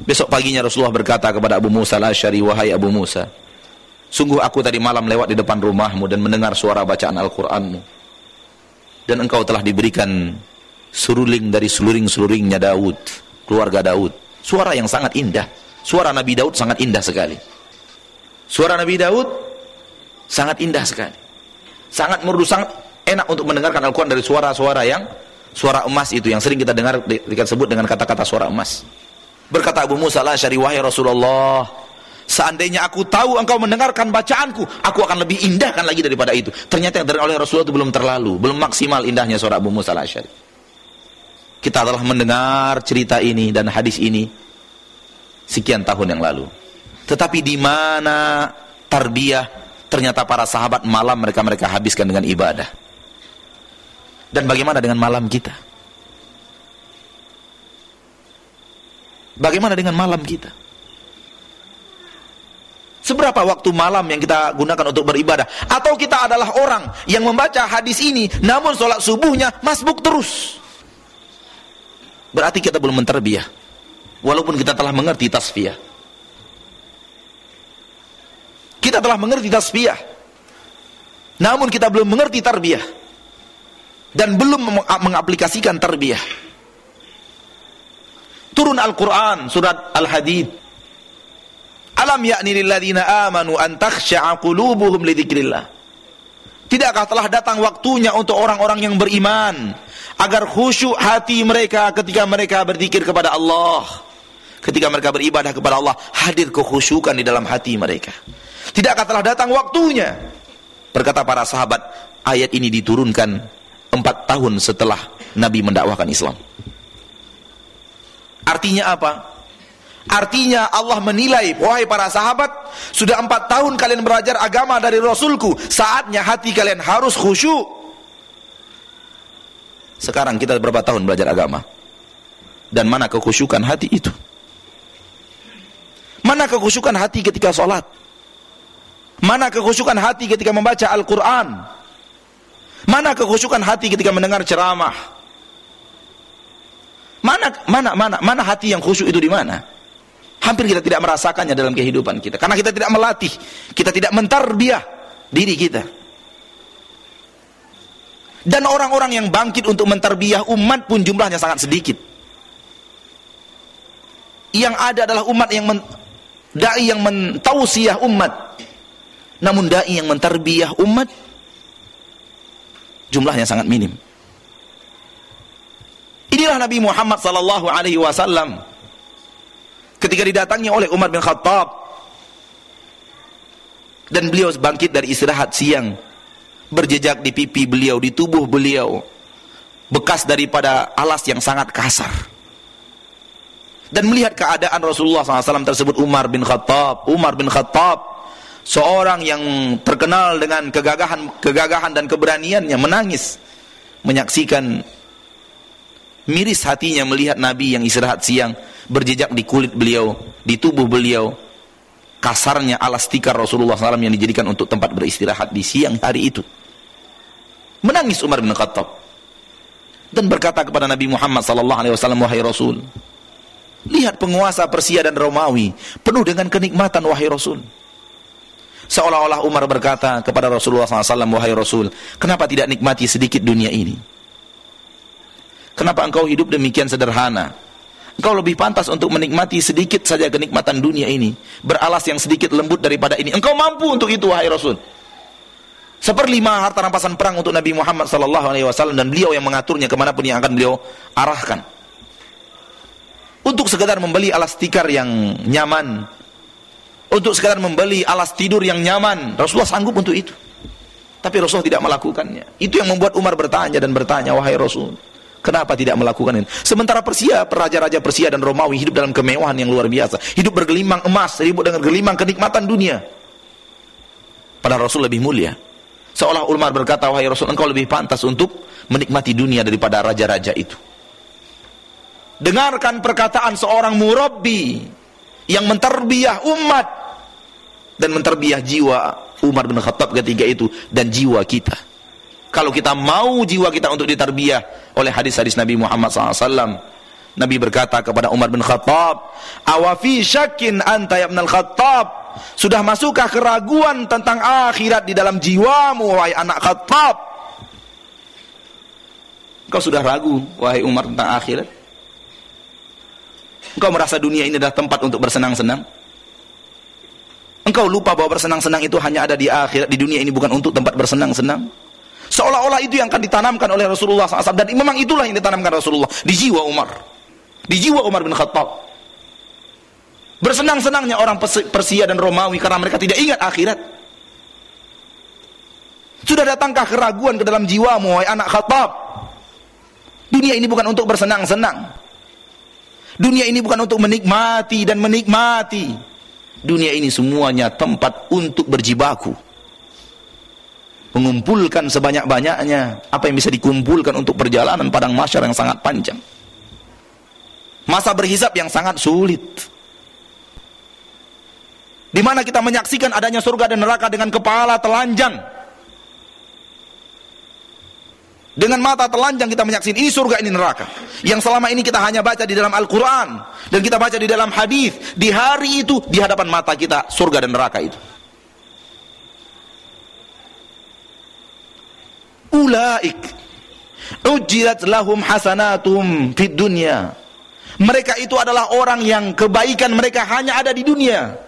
besok paginya Rasulullah berkata kepada Abu Musa al-Ash'ari wahai Abu Musa Sungguh aku tadi malam lewat di depan rumahmu dan mendengar suara bacaan Al-Qur'anmu. Dan engkau telah diberikan suruling dari seluring-seluringnya Daud, keluarga Daud. Suara yang sangat indah. Suara Nabi Daud sangat indah sekali. Suara Nabi Daud sangat indah sekali. Sangat merdu, sangat enak untuk mendengarkan Al-Quran dari suara-suara yang suara emas itu yang sering kita dengar disebut dengan kata-kata suara emas. Berkata Abu Musa la syari wahai Rasulullah, Seandainya aku tahu engkau mendengarkan bacaanku, aku akan lebih indahkan lagi daripada itu. Ternyata yang oleh Rasulullah itu belum terlalu, belum maksimal indahnya suara Abu Musa al-Asy'ari. Kita telah mendengar cerita ini dan hadis ini sekian tahun yang lalu. Tetapi di mana tarbiyah ternyata para sahabat malam mereka-mereka habiskan dengan ibadah. Dan bagaimana dengan malam kita? Bagaimana dengan malam kita? Seberapa waktu malam yang kita gunakan untuk beribadah? Atau kita adalah orang yang membaca hadis ini, namun sholat subuhnya masbuk terus. Berarti kita belum menterbiah. Walaupun kita telah mengerti tasfiyah. Kita telah mengerti tasfiyah. Namun kita belum mengerti tarbiyah. Dan belum mengaplikasikan tarbiyah. Turun Al-Quran, surat Al-Hadid. Alam yakni lilladzina amanu an takhsha'a qulubuhum lidzikrillah. Tidakkah telah datang waktunya untuk orang-orang yang beriman agar khusyuk hati mereka ketika mereka berzikir kepada Allah. Ketika mereka beribadah kepada Allah, hadir kekhusyukan di dalam hati mereka. Tidakkah telah datang waktunya? Berkata para sahabat, ayat ini diturunkan empat tahun setelah Nabi mendakwahkan Islam. Artinya apa? Artinya Allah menilai, wahai para sahabat, sudah empat tahun kalian belajar agama dari Rasulku, saatnya hati kalian harus khusyuk. Sekarang kita berapa tahun belajar agama? Dan mana kekhusyukan hati itu? Mana kekhusyukan hati ketika sholat? Mana kekhusyukan hati ketika membaca Al-Quran? Mana kekhusyukan hati ketika mendengar ceramah? Mana mana mana mana hati yang khusyuk itu di mana? Hampir kita tidak merasakannya dalam kehidupan kita. Karena kita tidak melatih. Kita tidak mentarbiah diri kita. Dan orang-orang yang bangkit untuk mentarbiah umat pun jumlahnya sangat sedikit. Yang ada adalah umat yang men, dai yang mentausiah umat. Namun dai yang mentarbiah umat jumlahnya sangat minim. Inilah Nabi Muhammad sallallahu alaihi wasallam ketika didatangi oleh Umar bin Khattab dan beliau bangkit dari istirahat siang berjejak di pipi beliau di tubuh beliau bekas daripada alas yang sangat kasar dan melihat keadaan Rasulullah SAW tersebut Umar bin Khattab Umar bin Khattab seorang yang terkenal dengan kegagahan kegagahan dan keberaniannya menangis menyaksikan miris hatinya melihat Nabi yang istirahat siang berjejak di kulit beliau, di tubuh beliau, kasarnya alas tikar Rasulullah SAW yang dijadikan untuk tempat beristirahat di siang hari itu. Menangis Umar bin Khattab. dan berkata kepada Nabi Muhammad wasallam wahai Rasul lihat penguasa Persia dan Romawi penuh dengan kenikmatan wahai Rasul seolah-olah Umar berkata kepada Rasulullah SAW wahai Rasul kenapa tidak nikmati sedikit dunia ini? Kenapa engkau hidup demikian sederhana? Engkau lebih pantas untuk menikmati sedikit saja kenikmatan dunia ini beralas yang sedikit lembut daripada ini. Engkau mampu untuk itu wahai Rasul. Seperlima harta rampasan perang untuk Nabi Muhammad wasallam dan beliau yang mengaturnya ke mana pun yang akan beliau arahkan. Untuk sekedar membeli alas tikar yang nyaman, untuk sekedar membeli alas tidur yang nyaman, Rasulullah sanggup untuk itu. Tapi Rasulullah tidak melakukannya. Itu yang membuat Umar bertanya dan bertanya, wahai Rasul, kenapa tidak melakukan ini? Sementara Persia, raja-raja Persia dan Romawi hidup dalam kemewahan yang luar biasa, hidup bergelimang emas, hidup dengan gelimang kenikmatan dunia. Padahal Rasul lebih mulia. Seolah Umar berkata, wahai Rasul, engkau lebih pantas untuk menikmati dunia daripada raja-raja itu. Dengarkan perkataan seorang murabbi yang menterbiah umat dan menterbiah jiwa Umar bin Khattab ketika itu dan jiwa kita. Kalau kita mau jiwa kita untuk diterbiah oleh hadis-hadis Nabi Muhammad SAW, Nabi berkata kepada Umar bin Khattab, "Awafi syakin anta ya Khattab?" Sudah masakkah keraguan tentang akhirat di dalam jiwamu wahai anak Khattab? Kau sudah ragu wahai Umar tentang akhirat? Engkau merasa dunia ini adalah tempat untuk bersenang-senang? Engkau lupa bahwa bersenang-senang itu hanya ada di akhirat, di dunia ini bukan untuk tempat bersenang-senang? Seolah-olah itu yang akan ditanamkan oleh Rasulullah SAW dan memang itulah yang ditanamkan Rasulullah di jiwa Umar, di jiwa Umar bin Khattab. Bersenang-senangnya orang Persia dan Romawi karena mereka tidak ingat akhirat. Sudah datangkah keraguan ke dalam jiwamu, wahai anak Khattab? Dunia ini bukan untuk bersenang-senang. Dunia ini bukan untuk menikmati dan menikmati. Dunia ini semuanya tempat untuk berjibaku. Mengumpulkan sebanyak-banyaknya apa yang bisa dikumpulkan untuk perjalanan padang masyar yang sangat panjang. Masa berhisap yang sangat sulit di mana kita menyaksikan adanya surga dan neraka dengan kepala telanjang. Dengan mata telanjang kita menyaksikan ini surga ini neraka. Yang selama ini kita hanya baca di dalam Al-Qur'an dan kita baca di dalam hadis. Di hari itu di hadapan mata kita surga dan neraka itu. Ulaik ujilat lahum hasanatum fid dunya. Mereka itu adalah orang yang kebaikan mereka hanya ada di dunia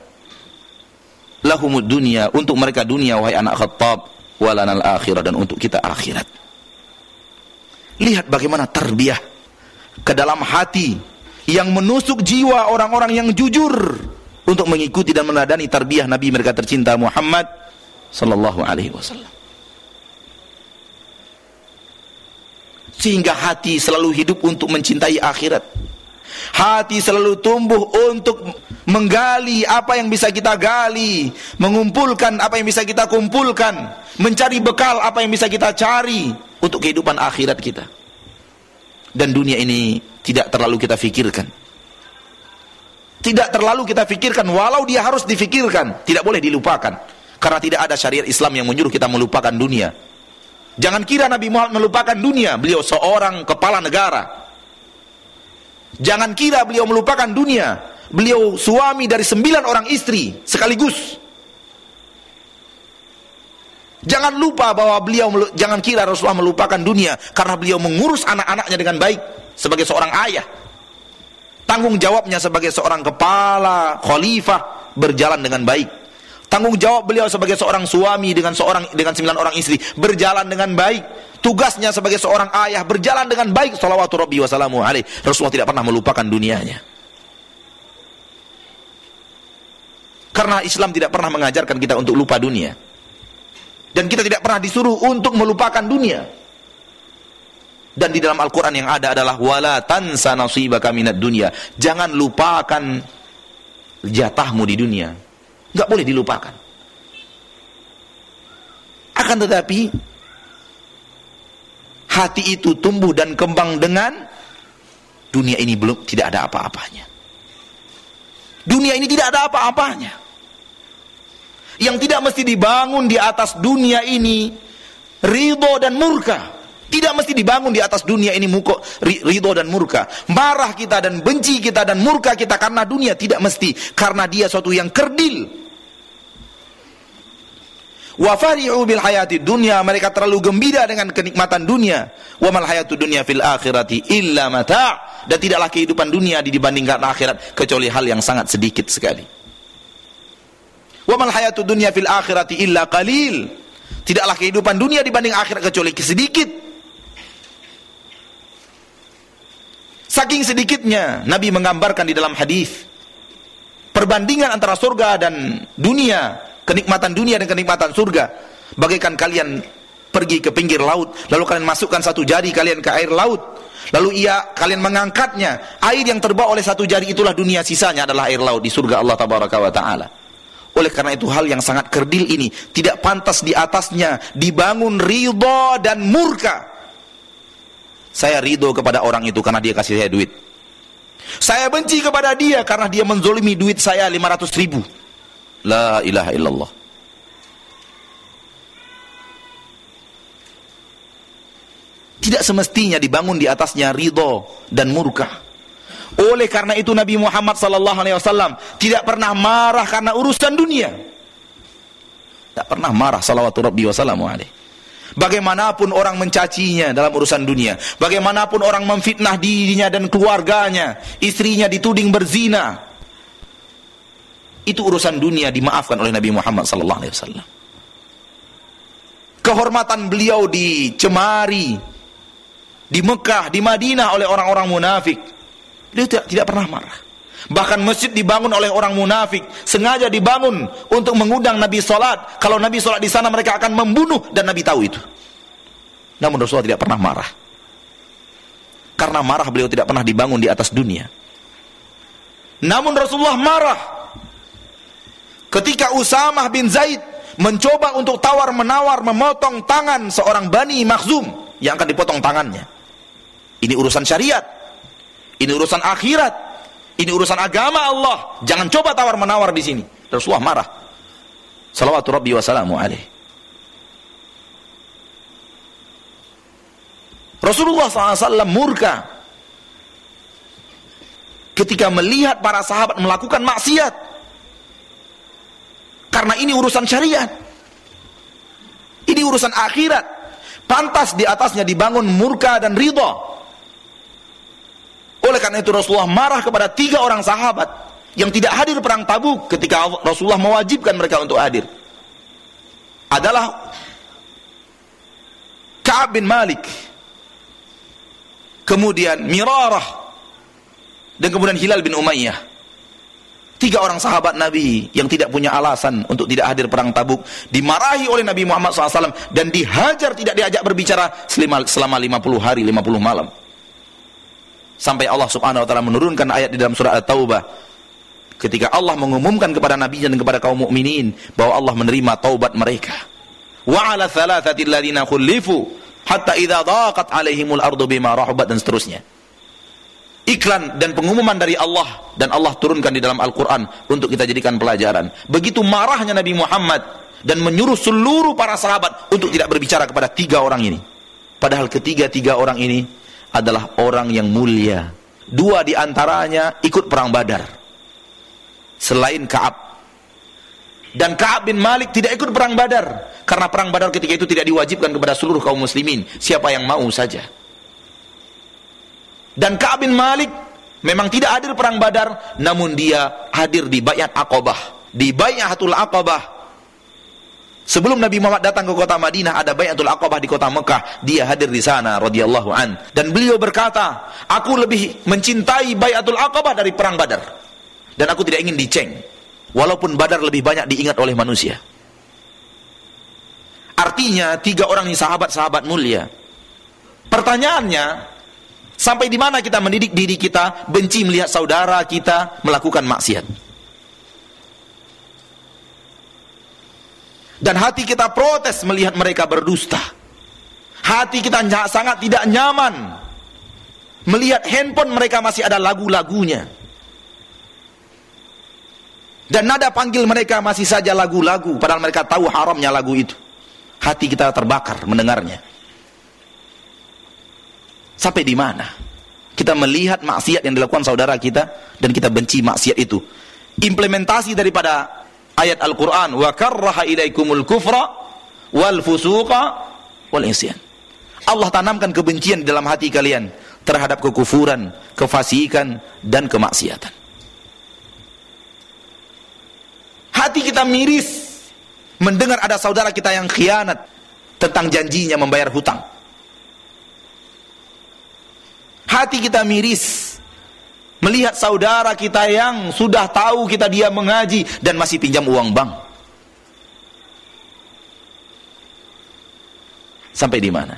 lahumud dunia untuk mereka dunia wahai anak Khattab walanal akhirah dan untuk kita akhirat lihat bagaimana terbiah ke dalam hati yang menusuk jiwa orang-orang yang jujur untuk mengikuti dan meladani tarbiyah Nabi mereka tercinta Muhammad sallallahu alaihi wasallam. Sehingga hati selalu hidup untuk mencintai akhirat Hati selalu tumbuh untuk menggali apa yang bisa kita gali, mengumpulkan apa yang bisa kita kumpulkan, mencari bekal apa yang bisa kita cari untuk kehidupan akhirat kita. Dan dunia ini tidak terlalu kita fikirkan. Tidak terlalu kita fikirkan walau dia harus difikirkan, tidak boleh dilupakan. Karena tidak ada syariat Islam yang menyuruh kita melupakan dunia. Jangan kira Nabi Muhammad melupakan dunia, beliau seorang kepala negara Jangan kira beliau melupakan dunia. Beliau suami dari sembilan orang istri sekaligus. Jangan lupa bahwa beliau jangan kira Rasulullah melupakan dunia karena beliau mengurus anak-anaknya dengan baik sebagai seorang ayah. Tanggung jawabnya sebagai seorang kepala khalifah berjalan dengan baik. Tanggung jawab beliau sebagai seorang suami dengan seorang dengan sembilan orang istri. Berjalan dengan baik. Tugasnya sebagai seorang ayah berjalan dengan baik. Salawatu rabbi wassalamu alaih. Rasulullah tidak pernah melupakan dunianya. Karena Islam tidak pernah mengajarkan kita untuk lupa dunia. Dan kita tidak pernah disuruh untuk melupakan dunia. Dan di dalam Al-Quran yang ada adalah wala tansa nasibaka minad dunia jangan lupakan jatahmu di dunia nggak boleh dilupakan akan tetapi hati itu tumbuh dan kembang dengan dunia ini belum tidak ada apa-apanya. Dunia ini tidak ada apa-apanya. Yang tidak mesti dibangun di atas dunia ini ridho dan murka. Tidak mesti dibangun di atas dunia ini muko ridho dan murka. Marah kita dan benci kita dan murka kita karena dunia tidak mesti karena dia suatu yang kerdil. Wa bil hayati dunya mereka terlalu gembira dengan kenikmatan dunia. Wa mal hayatu dunya fil akhirati illa mata' dan tidaklah kehidupan dunia dibandingkan akhirat kecuali hal yang sangat sedikit sekali. Wa mal hayatu dunya fil akhirati illa qalil. Tidaklah kehidupan dunia dibanding akhirat kecuali sedikit. Saking sedikitnya Nabi menggambarkan di dalam hadis perbandingan antara surga dan dunia, kenikmatan dunia dan kenikmatan surga. Bagaikan kalian pergi ke pinggir laut, lalu kalian masukkan satu jari kalian ke air laut, lalu ia kalian mengangkatnya, air yang terbawa oleh satu jari itulah dunia, sisanya adalah air laut di surga Allah tabaraka wa taala. Oleh karena itu hal yang sangat kerdil ini tidak pantas di atasnya dibangun ridho dan murka. Saya ridho kepada orang itu karena dia kasih saya duit. Saya benci kepada dia karena dia menzolimi duit saya 500 ribu. La ilaha illallah. Tidak semestinya dibangun di atasnya ridho dan murka. Oleh karena itu Nabi Muhammad wasallam tidak pernah marah karena urusan dunia. Tak pernah marah salawatu rabbi wasallamu alaihi. Bagaimanapun orang mencacinya dalam urusan dunia, bagaimanapun orang memfitnah dirinya dan keluarganya, istrinya dituding berzina. Itu urusan dunia dimaafkan oleh Nabi Muhammad sallallahu alaihi wasallam. Kehormatan beliau dicemari di Mekah, di Madinah oleh orang-orang munafik. Beliau tidak, tidak pernah marah. Bahkan masjid dibangun oleh orang munafik, sengaja dibangun untuk mengundang Nabi salat. Kalau Nabi salat di sana mereka akan membunuh dan Nabi tahu itu. Namun Rasulullah tidak pernah marah. Karena marah beliau tidak pernah dibangun di atas dunia. Namun Rasulullah marah ketika Usamah bin Zaid mencoba untuk tawar-menawar memotong tangan seorang Bani Makhzum yang akan dipotong tangannya. Ini urusan syariat. Ini urusan akhirat. Ini urusan agama Allah. Jangan coba tawar-menawar di sini. Rasulullah marah. Salawatu Rabbi wa salamu alaih. Rasulullah SAW murka ketika melihat para sahabat melakukan maksiat. Karena ini urusan syariat. Ini urusan akhirat. Pantas di atasnya dibangun murka dan ridha. Oleh karena itu Rasulullah marah kepada tiga orang sahabat yang tidak hadir perang tabuk ketika Rasulullah mewajibkan mereka untuk hadir. Adalah Ka'ab bin Malik, kemudian Mirarah, dan kemudian Hilal bin Umayyah. Tiga orang sahabat Nabi yang tidak punya alasan untuk tidak hadir perang tabuk dimarahi oleh Nabi Muhammad SAW dan dihajar tidak diajak berbicara selama, selama 50 hari 50 malam sampai Allah Subhanahu wa taala menurunkan ayat di dalam surah At-Taubah ketika Allah mengumumkan kepada nabi dan kepada kaum mukminin bahwa Allah menerima taubat mereka. Hatta idza dhaqat 'alaihimul ardu bima dan seterusnya. Iklan dan pengumuman dari Allah dan Allah turunkan di dalam Al-Qur'an untuk kita jadikan pelajaran. Begitu marahnya Nabi Muhammad dan menyuruh seluruh para sahabat untuk tidak berbicara kepada tiga orang ini. Padahal ketiga-tiga orang ini adalah orang yang mulia. Dua di antaranya ikut perang Badar. Selain Ka'ab. Dan Ka'ab bin Malik tidak ikut perang Badar karena perang Badar ketika itu tidak diwajibkan kepada seluruh kaum muslimin, siapa yang mau saja. Dan Ka'ab bin Malik memang tidak hadir perang Badar, namun dia hadir di Bayat Aqabah. Di Bayatul Aqabah Sebelum Nabi Muhammad datang ke kota Madinah ada Bayatul Aqabah di kota Mekah, dia hadir di sana radhiyallahu an. Dan beliau berkata, "Aku lebih mencintai Bayatul Aqabah dari perang Badar." Dan aku tidak ingin diceng. Walaupun Badar lebih banyak diingat oleh manusia. Artinya tiga orang ini sahabat-sahabat mulia. Pertanyaannya, sampai di mana kita mendidik diri kita benci melihat saudara kita melakukan maksiat? Dan hati kita protes melihat mereka berdusta. Hati kita sangat tidak nyaman melihat handphone mereka masih ada lagu-lagunya. Dan nada panggil mereka masih saja lagu-lagu padahal mereka tahu haramnya lagu itu. Hati kita terbakar mendengarnya. Sampai di mana? Kita melihat maksiat yang dilakukan saudara kita dan kita benci maksiat itu. Implementasi daripada ayat Al-Qur'an wa karraha ilaikumul kufra wal fusuqa wal isyan. Allah tanamkan kebencian di dalam hati kalian terhadap kekufuran, kefasikan dan kemaksiatan. Hati kita miris mendengar ada saudara kita yang khianat tentang janjinya membayar hutang. Hati kita miris melihat saudara kita yang sudah tahu kita dia mengaji dan masih pinjam uang bank. Sampai di mana?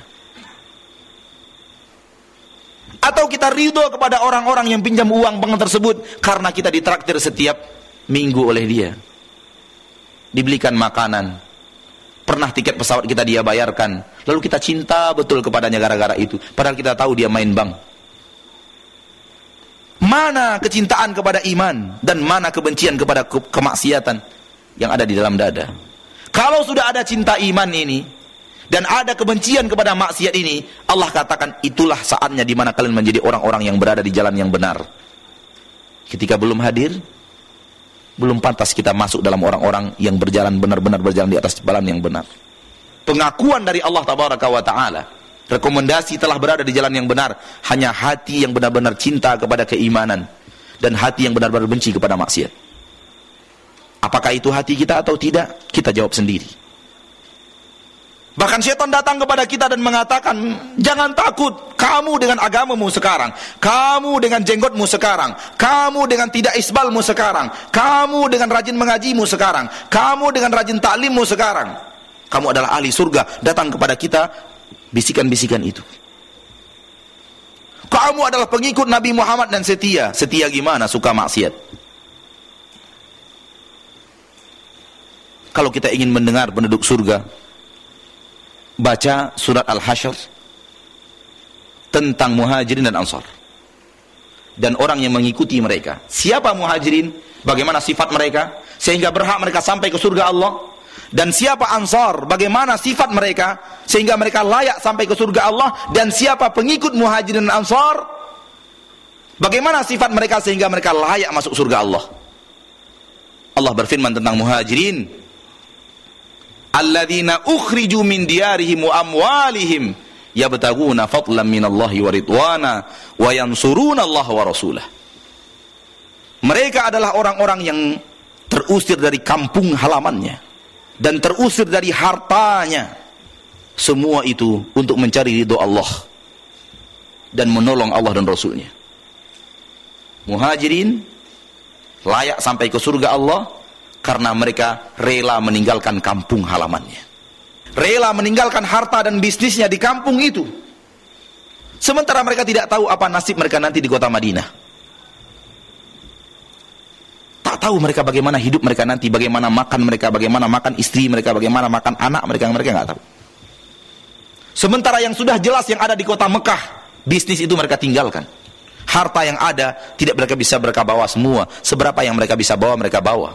Atau kita ridho kepada orang-orang yang pinjam uang bank tersebut karena kita ditraktir setiap minggu oleh dia. Dibelikan makanan. Pernah tiket pesawat kita dia bayarkan. Lalu kita cinta betul kepadanya gara-gara itu. Padahal kita tahu dia main bank. Mana kecintaan kepada iman dan mana kebencian kepada ke kemaksiatan yang ada di dalam dada. Kalau sudah ada cinta iman ini dan ada kebencian kepada maksiat ini, Allah katakan itulah saatnya di mana kalian menjadi orang-orang yang berada di jalan yang benar. Ketika belum hadir, belum pantas kita masuk dalam orang-orang yang berjalan benar-benar berjalan di atas jalan yang benar. Pengakuan dari Allah tabaraka wa taala Rekomendasi telah berada di jalan yang benar. Hanya hati yang benar-benar cinta kepada keimanan. Dan hati yang benar-benar benci kepada maksiat. Apakah itu hati kita atau tidak? Kita jawab sendiri. Bahkan syaitan datang kepada kita dan mengatakan, jangan takut, kamu dengan agamamu sekarang, kamu dengan jenggotmu sekarang, kamu dengan tidak isbalmu sekarang, kamu dengan rajin mengajimu sekarang, kamu dengan rajin taklimmu sekarang. Kamu adalah ahli surga, datang kepada kita bisikan-bisikan itu. Kamu adalah pengikut Nabi Muhammad dan setia. Setia gimana? Suka maksiat. Kalau kita ingin mendengar penduduk surga, baca surat Al-Hasyr tentang muhajirin dan ansar. Dan orang yang mengikuti mereka. Siapa muhajirin? Bagaimana sifat mereka? Sehingga berhak mereka sampai ke surga Allah dan siapa ansar, bagaimana sifat mereka sehingga mereka layak sampai ke surga Allah dan siapa pengikut muhajirin dan ansar bagaimana sifat mereka sehingga mereka layak masuk surga Allah? Allah berfirman tentang muhajirin alladzina ukhriju min diyarihim wa amwalihim yabtaguna fadlan minallahi wa ridwana wa yansuruna Allah wa rasulah. Mereka adalah orang-orang yang terusir dari kampung halamannya dan terusir dari hartanya. Semua itu untuk mencari ridho Allah. Dan menolong Allah dan Rasulnya. Muhajirin layak sampai ke surga Allah karena mereka rela meninggalkan kampung halamannya. Rela meninggalkan harta dan bisnisnya di kampung itu. Sementara mereka tidak tahu apa nasib mereka nanti di kota Madinah tak tahu mereka bagaimana hidup mereka nanti, bagaimana makan mereka, bagaimana makan istri mereka, bagaimana makan anak mereka, mereka nggak tahu. Sementara yang sudah jelas yang ada di kota Mekah, bisnis itu mereka tinggalkan. Harta yang ada tidak mereka bisa mereka bawa semua. Seberapa yang mereka bisa bawa, mereka bawa.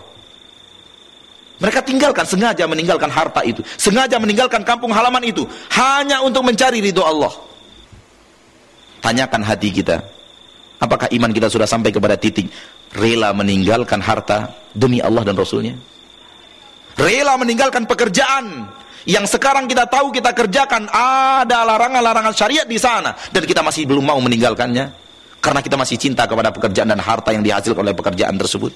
Mereka tinggalkan, sengaja meninggalkan harta itu. Sengaja meninggalkan kampung halaman itu. Hanya untuk mencari ridho Allah. Tanyakan hati kita. Apakah iman kita sudah sampai kepada titik rela meninggalkan harta demi Allah dan Rasulnya? Rela meninggalkan pekerjaan yang sekarang kita tahu kita kerjakan ada larangan-larangan syariat di sana dan kita masih belum mau meninggalkannya karena kita masih cinta kepada pekerjaan dan harta yang dihasilkan oleh pekerjaan tersebut.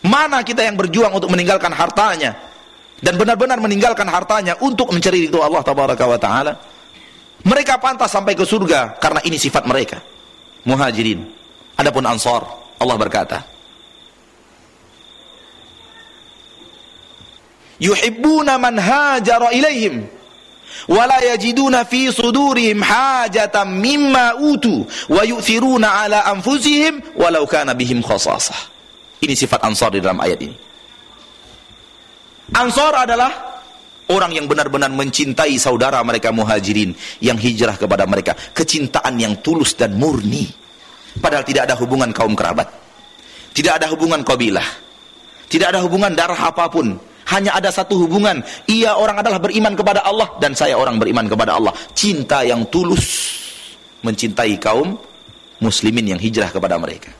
Mana kita yang berjuang untuk meninggalkan hartanya dan benar-benar meninggalkan hartanya untuk mencari itu Allah tabaraka wa taala mereka pantas sampai ke surga karena ini sifat mereka muhajirin Adapun Ansar, Allah berkata, yuhibbuna man hajara ilaihim wa la yajiduna fi sudurihim hajatan mimma utu wa yu'thiruna ala anfusihim walau kana bihim khasasah. Ini sifat Ansar di dalam ayat ini. Ansar adalah orang yang benar-benar mencintai saudara mereka muhajirin yang hijrah kepada mereka. Kecintaan yang tulus dan murni. Padahal tidak ada hubungan kaum kerabat. Tidak ada hubungan kabilah. Tidak ada hubungan darah apa pun. hanya ada satu hubungan. Ia orang adalah beriman kepada Allah dan saya orang beriman kepada Allah. Cinta yang tulus mencintai kaum muslimin yang hijrah kepada mereka.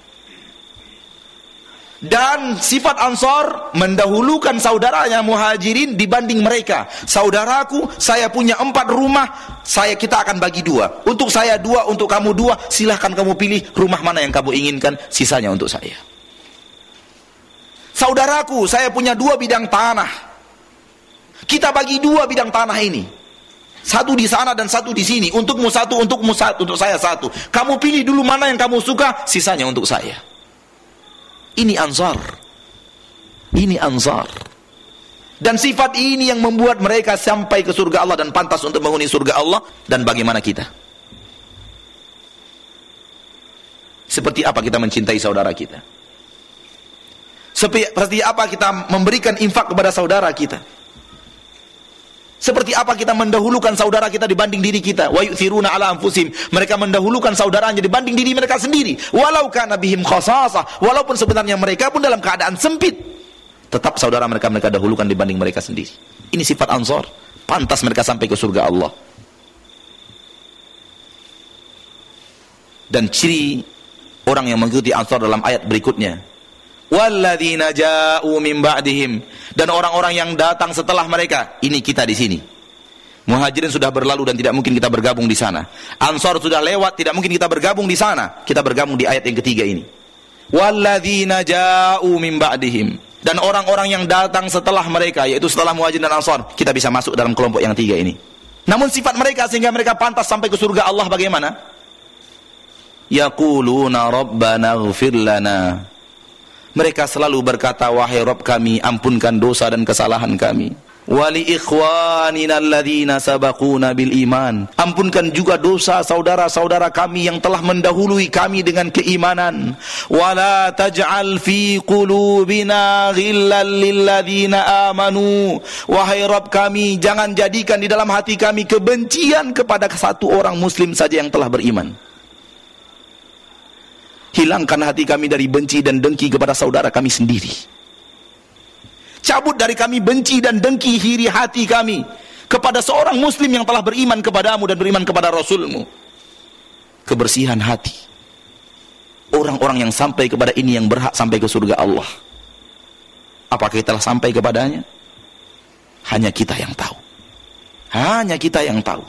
Dan sifat Ansar mendahulukan saudaranya muhajirin dibanding mereka. Saudaraku, saya punya empat rumah, saya kita akan bagi dua. Untuk saya dua, untuk kamu dua, silahkan kamu pilih rumah mana yang kamu inginkan, sisanya untuk saya. Saudaraku, saya punya dua bidang tanah. Kita bagi dua bidang tanah ini. Satu di sana dan satu di sini. Untukmu satu, untukmu satu, untuk saya satu. Kamu pilih dulu mana yang kamu suka, sisanya untuk saya. Ini ansar. Ini ansar. Dan sifat ini yang membuat mereka sampai ke surga Allah dan pantas untuk menghuni surga Allah. Dan bagaimana kita? Seperti apa kita mencintai saudara kita? Seperti apa kita memberikan infak kepada saudara kita? Seperti apa kita mendahulukan saudara kita dibanding diri kita? Wa yu'thiruna ala anfusim. Mereka mendahulukan saudaranya dibanding diri mereka sendiri. Walau kana bihim khasasah. Walaupun sebenarnya mereka pun dalam keadaan sempit. Tetap saudara mereka mereka dahulukan dibanding mereka sendiri. Ini sifat ansor. Pantas mereka sampai ke surga Allah. Dan ciri orang yang mengikuti ansor dalam ayat berikutnya walladzina ja'u min ba'dihim dan orang-orang yang datang setelah mereka ini kita di sini Muhajirin sudah berlalu dan tidak mungkin kita bergabung di sana. Ansor sudah lewat, tidak mungkin kita bergabung di sana. Kita bergabung di ayat yang ketiga ini. Walladzina ja'u min ba'dihim dan orang-orang yang datang setelah mereka yaitu setelah Muhajirin dan Ansor, kita bisa masuk dalam kelompok yang tiga ini. Namun sifat mereka sehingga mereka pantas sampai ke surga Allah bagaimana? Yaquluna rabbana ighfir lana mereka selalu berkata, wahai Rob kami, ampunkan dosa dan kesalahan kami. Wali ikhwanina alladhina sabaquna bil iman. Ampunkan juga dosa saudara-saudara kami yang telah mendahului kami dengan keimanan. Wala taj'al fi qulubina ghillan lilladzina amanu. Wahai Rabb kami, jangan jadikan di dalam hati kami kebencian kepada satu orang muslim saja yang telah beriman. Hilangkan hati kami dari benci dan dengki kepada saudara kami sendiri. Cabut dari kami benci dan dengki hiri hati kami kepada seorang muslim yang telah beriman kepadamu dan beriman kepada Rasulmu. Kebersihan hati. Orang-orang yang sampai kepada ini yang berhak sampai ke surga Allah. Apakah kita telah sampai kepadanya? Hanya kita yang tahu. Hanya kita yang tahu.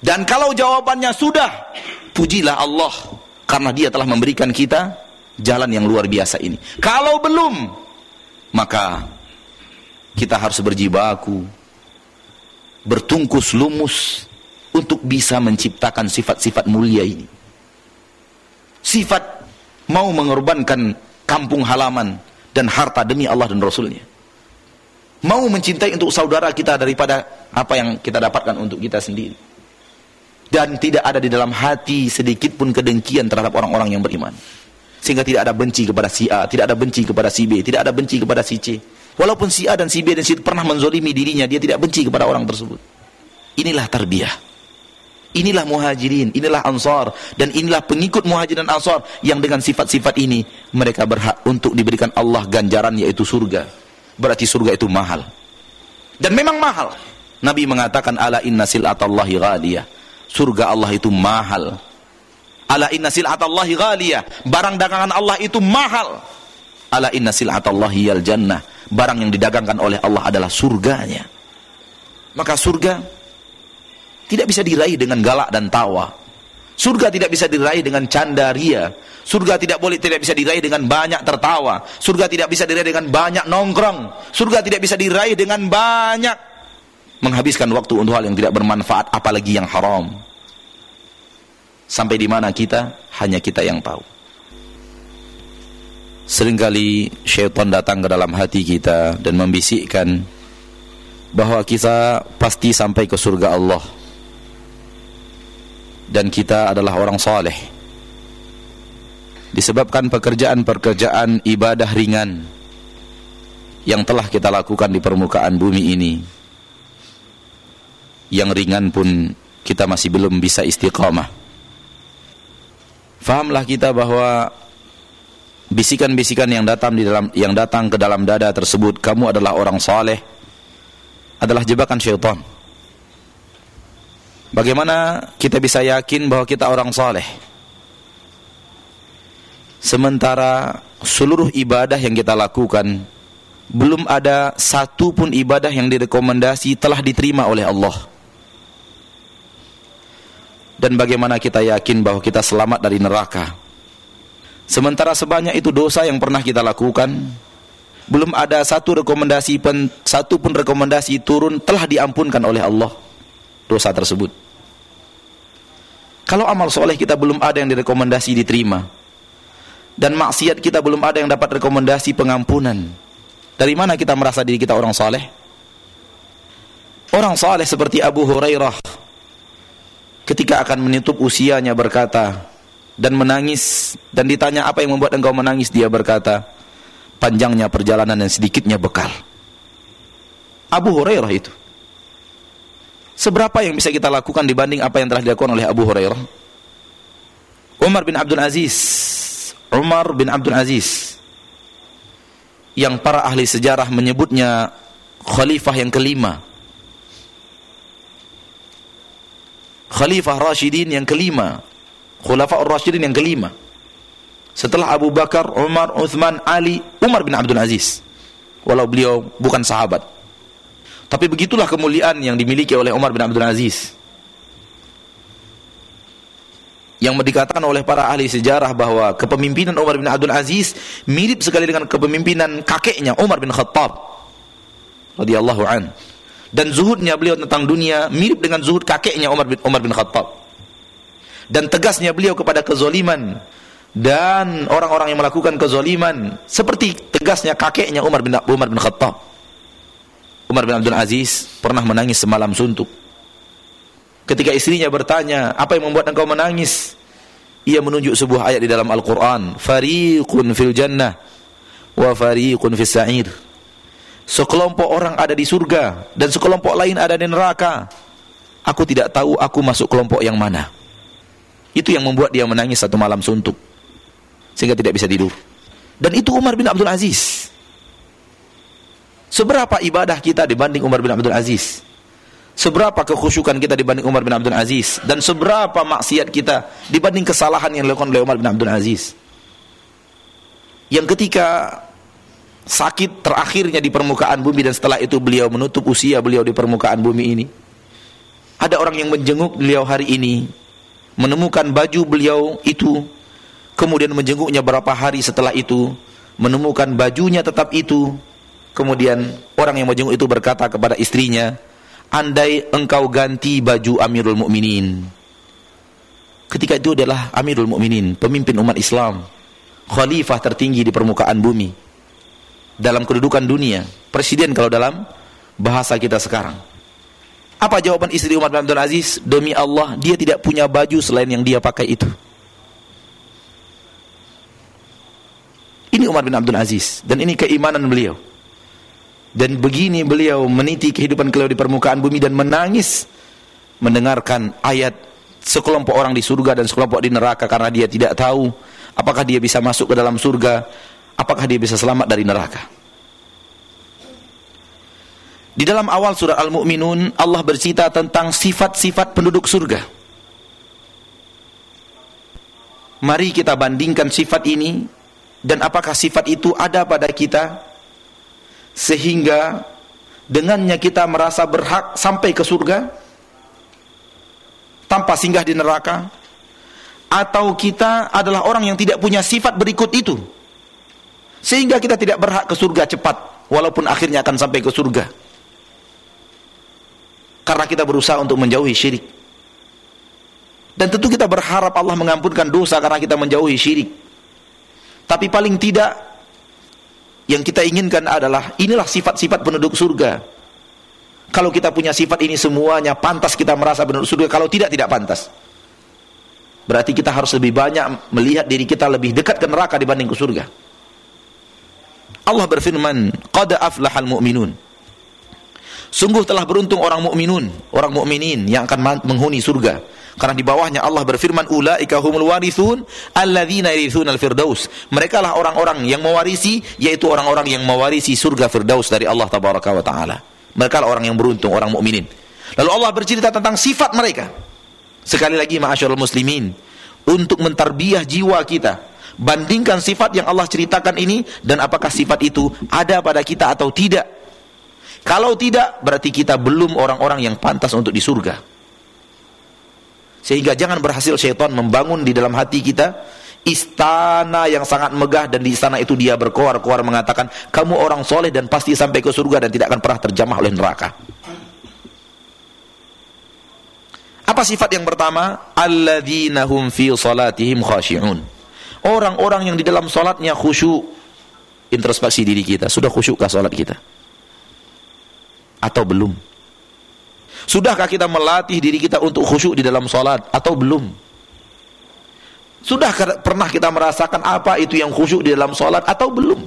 Dan kalau jawabannya sudah, pujilah Allah karena dia telah memberikan kita jalan yang luar biasa ini. Kalau belum, maka kita harus berjibaku, bertungkus lumus untuk bisa menciptakan sifat-sifat mulia ini. Sifat mau mengorbankan kampung halaman dan harta demi Allah dan Rasulnya. Mau mencintai untuk saudara kita daripada apa yang kita dapatkan untuk kita sendiri dan tidak ada di dalam hati sedikit pun kedengkian terhadap orang-orang yang beriman. Sehingga tidak ada benci kepada si A, tidak ada benci kepada si B, tidak ada benci kepada si C. Walaupun si A dan si B dan si C pernah menzolimi dirinya, dia tidak benci kepada orang tersebut. Inilah tarbiyah. Inilah muhajirin, inilah ansar, dan inilah pengikut muhajirin dan ansar yang dengan sifat-sifat ini mereka berhak untuk diberikan Allah ganjaran yaitu surga. Berarti surga itu mahal. Dan memang mahal. Nabi mengatakan ala inna silatallahi ghaliyah surga Allah itu mahal. Ala inna sil'atallahi ghaliyah. Barang dagangan Allah itu mahal. Ala inna sil'atallahi yal jannah. Barang yang didagangkan oleh Allah adalah surganya. Maka surga tidak bisa diraih dengan galak dan tawa. Surga tidak bisa diraih dengan canda ria. Surga tidak boleh tidak bisa diraih dengan banyak tertawa. Surga tidak bisa diraih dengan banyak nongkrong. Surga tidak bisa diraih dengan banyak menghabiskan waktu untuk hal yang tidak bermanfaat apalagi yang haram. Sampai di mana kita? Hanya kita yang tahu. Seringkali syaitan datang ke dalam hati kita dan membisikkan bahwa kita pasti sampai ke surga Allah. Dan kita adalah orang saleh. Disebabkan pekerjaan-pekerjaan ibadah ringan yang telah kita lakukan di permukaan bumi ini yang ringan pun kita masih belum bisa istiqamah. Fahamlah kita bahwa bisikan-bisikan yang datang di dalam yang datang ke dalam dada tersebut kamu adalah orang saleh adalah jebakan syaitan. Bagaimana kita bisa yakin bahwa kita orang saleh? Sementara seluruh ibadah yang kita lakukan belum ada satu pun ibadah yang direkomendasi telah diterima oleh Allah. Dan bagaimana kita yakin bahwa kita selamat dari neraka? Sementara sebanyak itu dosa yang pernah kita lakukan, belum ada satu rekomendasi pen, satu pun rekomendasi turun telah diampunkan oleh Allah dosa tersebut. Kalau amal soleh kita belum ada yang direkomendasi diterima, dan maksiat kita belum ada yang dapat rekomendasi pengampunan, dari mana kita merasa diri kita orang soleh? Orang soleh seperti Abu Hurairah ketika akan menutup usianya berkata, dan menangis dan ditanya apa yang membuat engkau menangis dia berkata panjangnya perjalanan dan sedikitnya bekal Abu Hurairah itu. Seberapa yang bisa kita lakukan dibanding apa yang telah dilakukan oleh Abu Hurairah? Umar bin Abdul Aziz. Umar bin Abdul Aziz. Yang para ahli sejarah menyebutnya khalifah yang kelima khalifah Rashidin yang kelima Khulafaur Rasyidin yang kelima. Setelah Abu Bakar, Umar, Uthman, Ali, Umar bin Abdul Aziz. Walau beliau bukan sahabat. Tapi begitulah kemuliaan yang dimiliki oleh Umar bin Abdul Aziz. Yang dikatakan oleh para ahli sejarah bahwa kepemimpinan Umar bin Abdul Aziz mirip sekali dengan kepemimpinan kakeknya Umar bin Khattab radhiyallahu an. Dan zuhudnya beliau tentang dunia mirip dengan zuhud kakeknya Umar bin Umar bin Khattab. Dan tegasnya beliau kepada kezoliman dan orang-orang yang melakukan kezoliman seperti tegasnya kakeknya Umar bin Umar bin Khattab. Umar bin Abdul Aziz pernah menangis semalam suntuk. Ketika istrinya bertanya apa yang membuat engkau menangis? Ia menunjuk sebuah ayat di dalam Al-Quran fariqun fil jannah wa fariqun fis sa'ir sekelompok orang ada di surga dan sekelompok lain ada di neraka aku tidak tahu aku masuk kelompok yang mana itu yang membuat dia menangis satu malam suntuk. Sehingga tidak bisa tidur. Dan itu Umar bin Abdul Aziz. Seberapa ibadah kita dibanding Umar bin Abdul Aziz? Seberapa kekhusyukan kita dibanding Umar bin Abdul Aziz? Dan seberapa maksiat kita dibanding kesalahan yang dilakukan oleh Umar bin Abdul Aziz? Yang ketika sakit terakhirnya di permukaan bumi dan setelah itu beliau menutup usia beliau di permukaan bumi ini. Ada orang yang menjenguk beliau hari ini menemukan baju beliau itu kemudian menjenguknya berapa hari setelah itu menemukan bajunya tetap itu. Kemudian orang yang menjenguk itu berkata kepada istrinya andai engkau ganti baju Amirul Mukminin. Ketika itu adalah Amirul Mukminin pemimpin umat Islam khalifah tertinggi di permukaan bumi dalam kedudukan dunia presiden kalau dalam bahasa kita sekarang apa jawaban istri Umar bin Abdul Aziz? Demi Allah, dia tidak punya baju selain yang dia pakai itu. Ini Umar bin Abdul Aziz dan ini keimanan beliau. Dan begini beliau meniti kehidupan beliau di permukaan bumi dan menangis mendengarkan ayat sekelompok orang di surga dan sekelompok di neraka karena dia tidak tahu apakah dia bisa masuk ke dalam surga, apakah dia bisa selamat dari neraka. Di dalam awal surah Al-Mu'minun Allah bercerita tentang sifat-sifat penduduk surga. Mari kita bandingkan sifat ini dan apakah sifat itu ada pada kita sehingga dengannya kita merasa berhak sampai ke surga tanpa singgah di neraka atau kita adalah orang yang tidak punya sifat berikut itu sehingga kita tidak berhak ke surga cepat walaupun akhirnya akan sampai ke surga karena kita berusaha untuk menjauhi syirik. Dan tentu kita berharap Allah mengampunkan dosa karena kita menjauhi syirik. Tapi paling tidak yang kita inginkan adalah inilah sifat-sifat penduduk surga. Kalau kita punya sifat ini semuanya pantas kita merasa penduduk surga, kalau tidak tidak pantas. Berarti kita harus lebih banyak melihat diri kita lebih dekat ke neraka dibanding ke surga. Allah berfirman, "Qad aflahal mu'minun." Sungguh telah beruntung orang mukminun, orang mukminin yang akan menghuni surga. Karena di bawahnya Allah berfirman ulaika humul warithun alladzina yarithunal firdaus. Mereka lah orang-orang yang mewarisi yaitu orang-orang yang mewarisi surga firdaus dari Allah tabaraka wa taala. Mereka lah orang yang beruntung, orang mukminin. Lalu Allah bercerita tentang sifat mereka. Sekali lagi ma'asyiral muslimin, untuk mentarbiah jiwa kita, bandingkan sifat yang Allah ceritakan ini dan apakah sifat itu ada pada kita atau tidak. Kalau tidak, berarti kita belum orang-orang yang pantas untuk di surga. Sehingga jangan berhasil syaitan membangun di dalam hati kita istana yang sangat megah dan di istana itu dia berkoar-koar mengatakan kamu orang soleh dan pasti sampai ke surga dan tidak akan pernah terjamah oleh neraka. Apa sifat yang pertama? Alladzina hum fi salatihim khashi'un. Orang-orang yang di dalam salatnya khusyuk. Introspeksi diri kita, sudah khusyukkah salat kita? Atau belum? Sudahkah kita melatih diri kita untuk khusyuk di dalam sholat atau belum? Sudah pernah kita merasakan apa itu yang khusyuk di dalam sholat atau belum?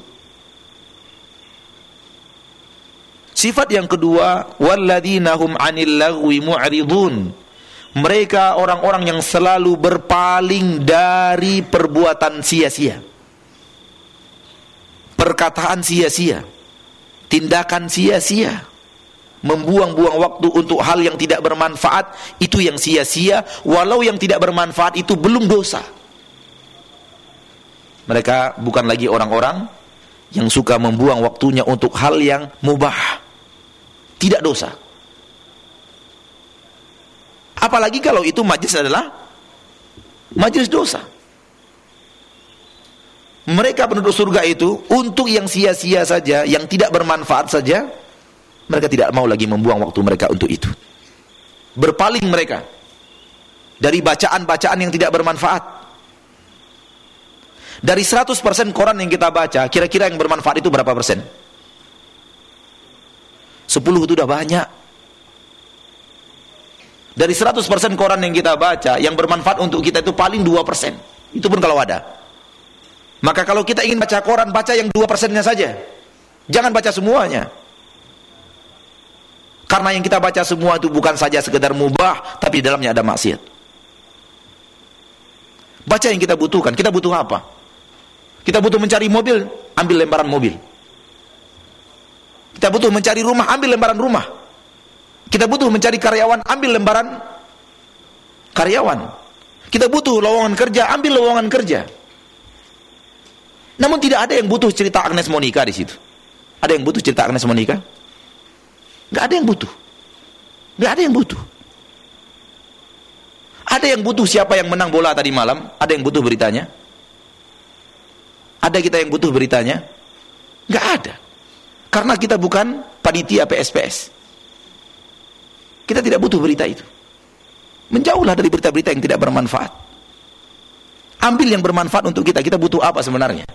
Sifat yang kedua, walladzina hum 'anil lagwi mu'ridun. Mereka orang-orang yang selalu berpaling dari perbuatan sia-sia. Perkataan sia-sia. Tindakan sia-sia membuang-buang waktu untuk hal yang tidak bermanfaat itu yang sia-sia. Walau yang tidak bermanfaat itu belum dosa. Mereka bukan lagi orang-orang yang suka membuang waktunya untuk hal yang mubah. Tidak dosa. Apalagi kalau itu majlis adalah majlis dosa. Mereka penduduk surga itu untuk yang sia-sia saja yang tidak bermanfaat saja mereka tidak mau lagi membuang waktu mereka untuk itu. Berpaling mereka dari bacaan-bacaan yang tidak bermanfaat. Dari 100% koran yang kita baca, kira-kira yang bermanfaat itu berapa persen? 10 itu sudah banyak. Dari 100% koran yang kita baca, yang bermanfaat untuk kita itu paling 2%. Itu pun kalau ada. Maka kalau kita ingin baca koran, baca yang 2 persennya saja. Jangan baca semuanya. Karena yang kita baca semua itu bukan saja sekedar mubah, tapi di dalamnya ada maksiat. Baca yang kita butuhkan. Kita butuh apa? Kita butuh mencari mobil, ambil lembaran mobil. Kita butuh mencari rumah, ambil lembaran rumah. Kita butuh mencari karyawan, ambil lembaran karyawan. Kita butuh lowongan kerja, ambil lowongan kerja. Namun tidak ada yang butuh cerita Agnes Monica di situ. Ada yang butuh cerita Agnes Monica? Gak ada yang butuh. Gak ada yang butuh. Ada yang butuh siapa yang menang bola tadi malam? Ada yang butuh beritanya? Ada kita yang butuh beritanya? Gak ada. Karena kita bukan panitia PSPS. Kita tidak butuh berita itu. Menjauhlah dari berita-berita yang tidak bermanfaat. Ambil yang bermanfaat untuk kita. Kita butuh apa sebenarnya?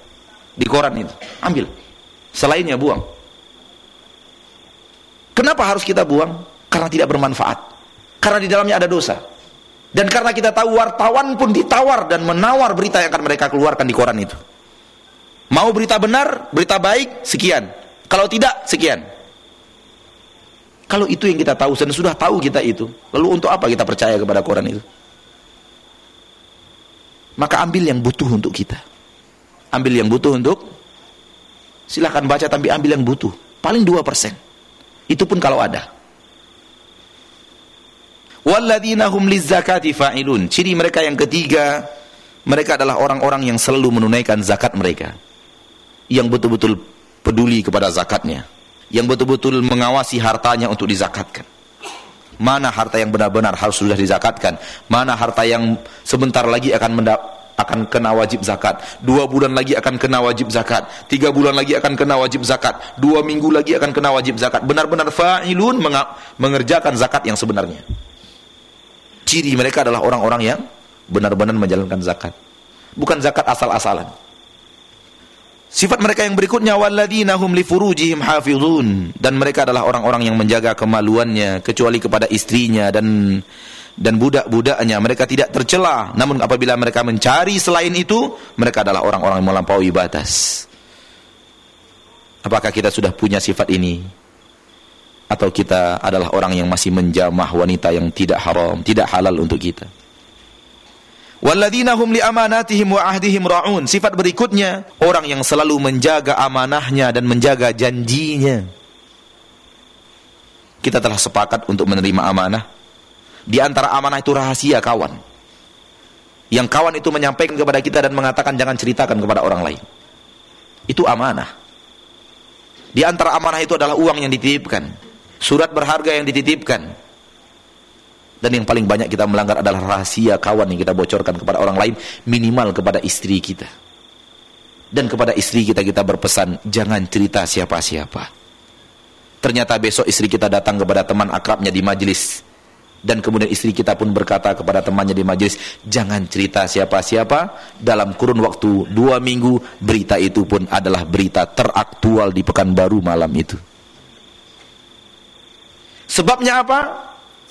Di koran itu. Ambil. Selainnya buang. Kenapa harus kita buang? Karena tidak bermanfaat. Karena di dalamnya ada dosa. Dan karena kita tahu wartawan pun ditawar dan menawar berita yang akan mereka keluarkan di koran itu. Mau berita benar, berita baik, sekian. Kalau tidak, sekian. Kalau itu yang kita tahu dan sudah tahu kita itu, lalu untuk apa kita percaya kepada koran itu? Maka ambil yang butuh untuk kita. Ambil yang butuh untuk silahkan baca tapi ambil yang butuh. Paling 2%. Itu pun kalau ada. Walladzina hum lizzakati fa'ilun. Ciri mereka yang ketiga, mereka adalah orang-orang yang selalu menunaikan zakat mereka. Yang betul-betul peduli kepada zakatnya. Yang betul-betul mengawasi hartanya untuk dizakatkan. Mana harta yang benar-benar harus sudah dizakatkan. Mana harta yang sebentar lagi akan akan kena wajib zakat. Dua bulan lagi akan kena wajib zakat. Tiga bulan lagi akan kena wajib zakat. Dua minggu lagi akan kena wajib zakat. Benar-benar fa'ilun mengerjakan zakat yang sebenarnya. Ciri mereka adalah orang-orang yang benar-benar menjalankan zakat. Bukan zakat asal-asalan. Sifat mereka yang berikutnya walladzina hum li furujihim hafizun dan mereka adalah orang-orang yang menjaga kemaluannya kecuali kepada istrinya dan dan budak-budaknya mereka tidak tercela namun apabila mereka mencari selain itu mereka adalah orang-orang yang melampaui batas apakah kita sudah punya sifat ini atau kita adalah orang yang masih menjamah wanita yang tidak haram, tidak halal untuk kita. Walladzina hum li amanatihim wa ahdihim raun. Sifat berikutnya, orang yang selalu menjaga amanahnya dan menjaga janjinya. Kita telah sepakat untuk menerima amanah. Di antara amanah itu rahasia kawan. Yang kawan itu menyampaikan kepada kita dan mengatakan jangan ceritakan kepada orang lain. Itu amanah. Di antara amanah itu adalah uang yang dititipkan surat berharga yang dititipkan dan yang paling banyak kita melanggar adalah rahasia kawan yang kita bocorkan kepada orang lain minimal kepada istri kita dan kepada istri kita kita berpesan jangan cerita siapa-siapa ternyata besok istri kita datang kepada teman akrabnya di majelis dan kemudian istri kita pun berkata kepada temannya di majelis jangan cerita siapa-siapa dalam kurun waktu dua minggu berita itu pun adalah berita teraktual di Pekanbaru malam itu Sebabnya apa?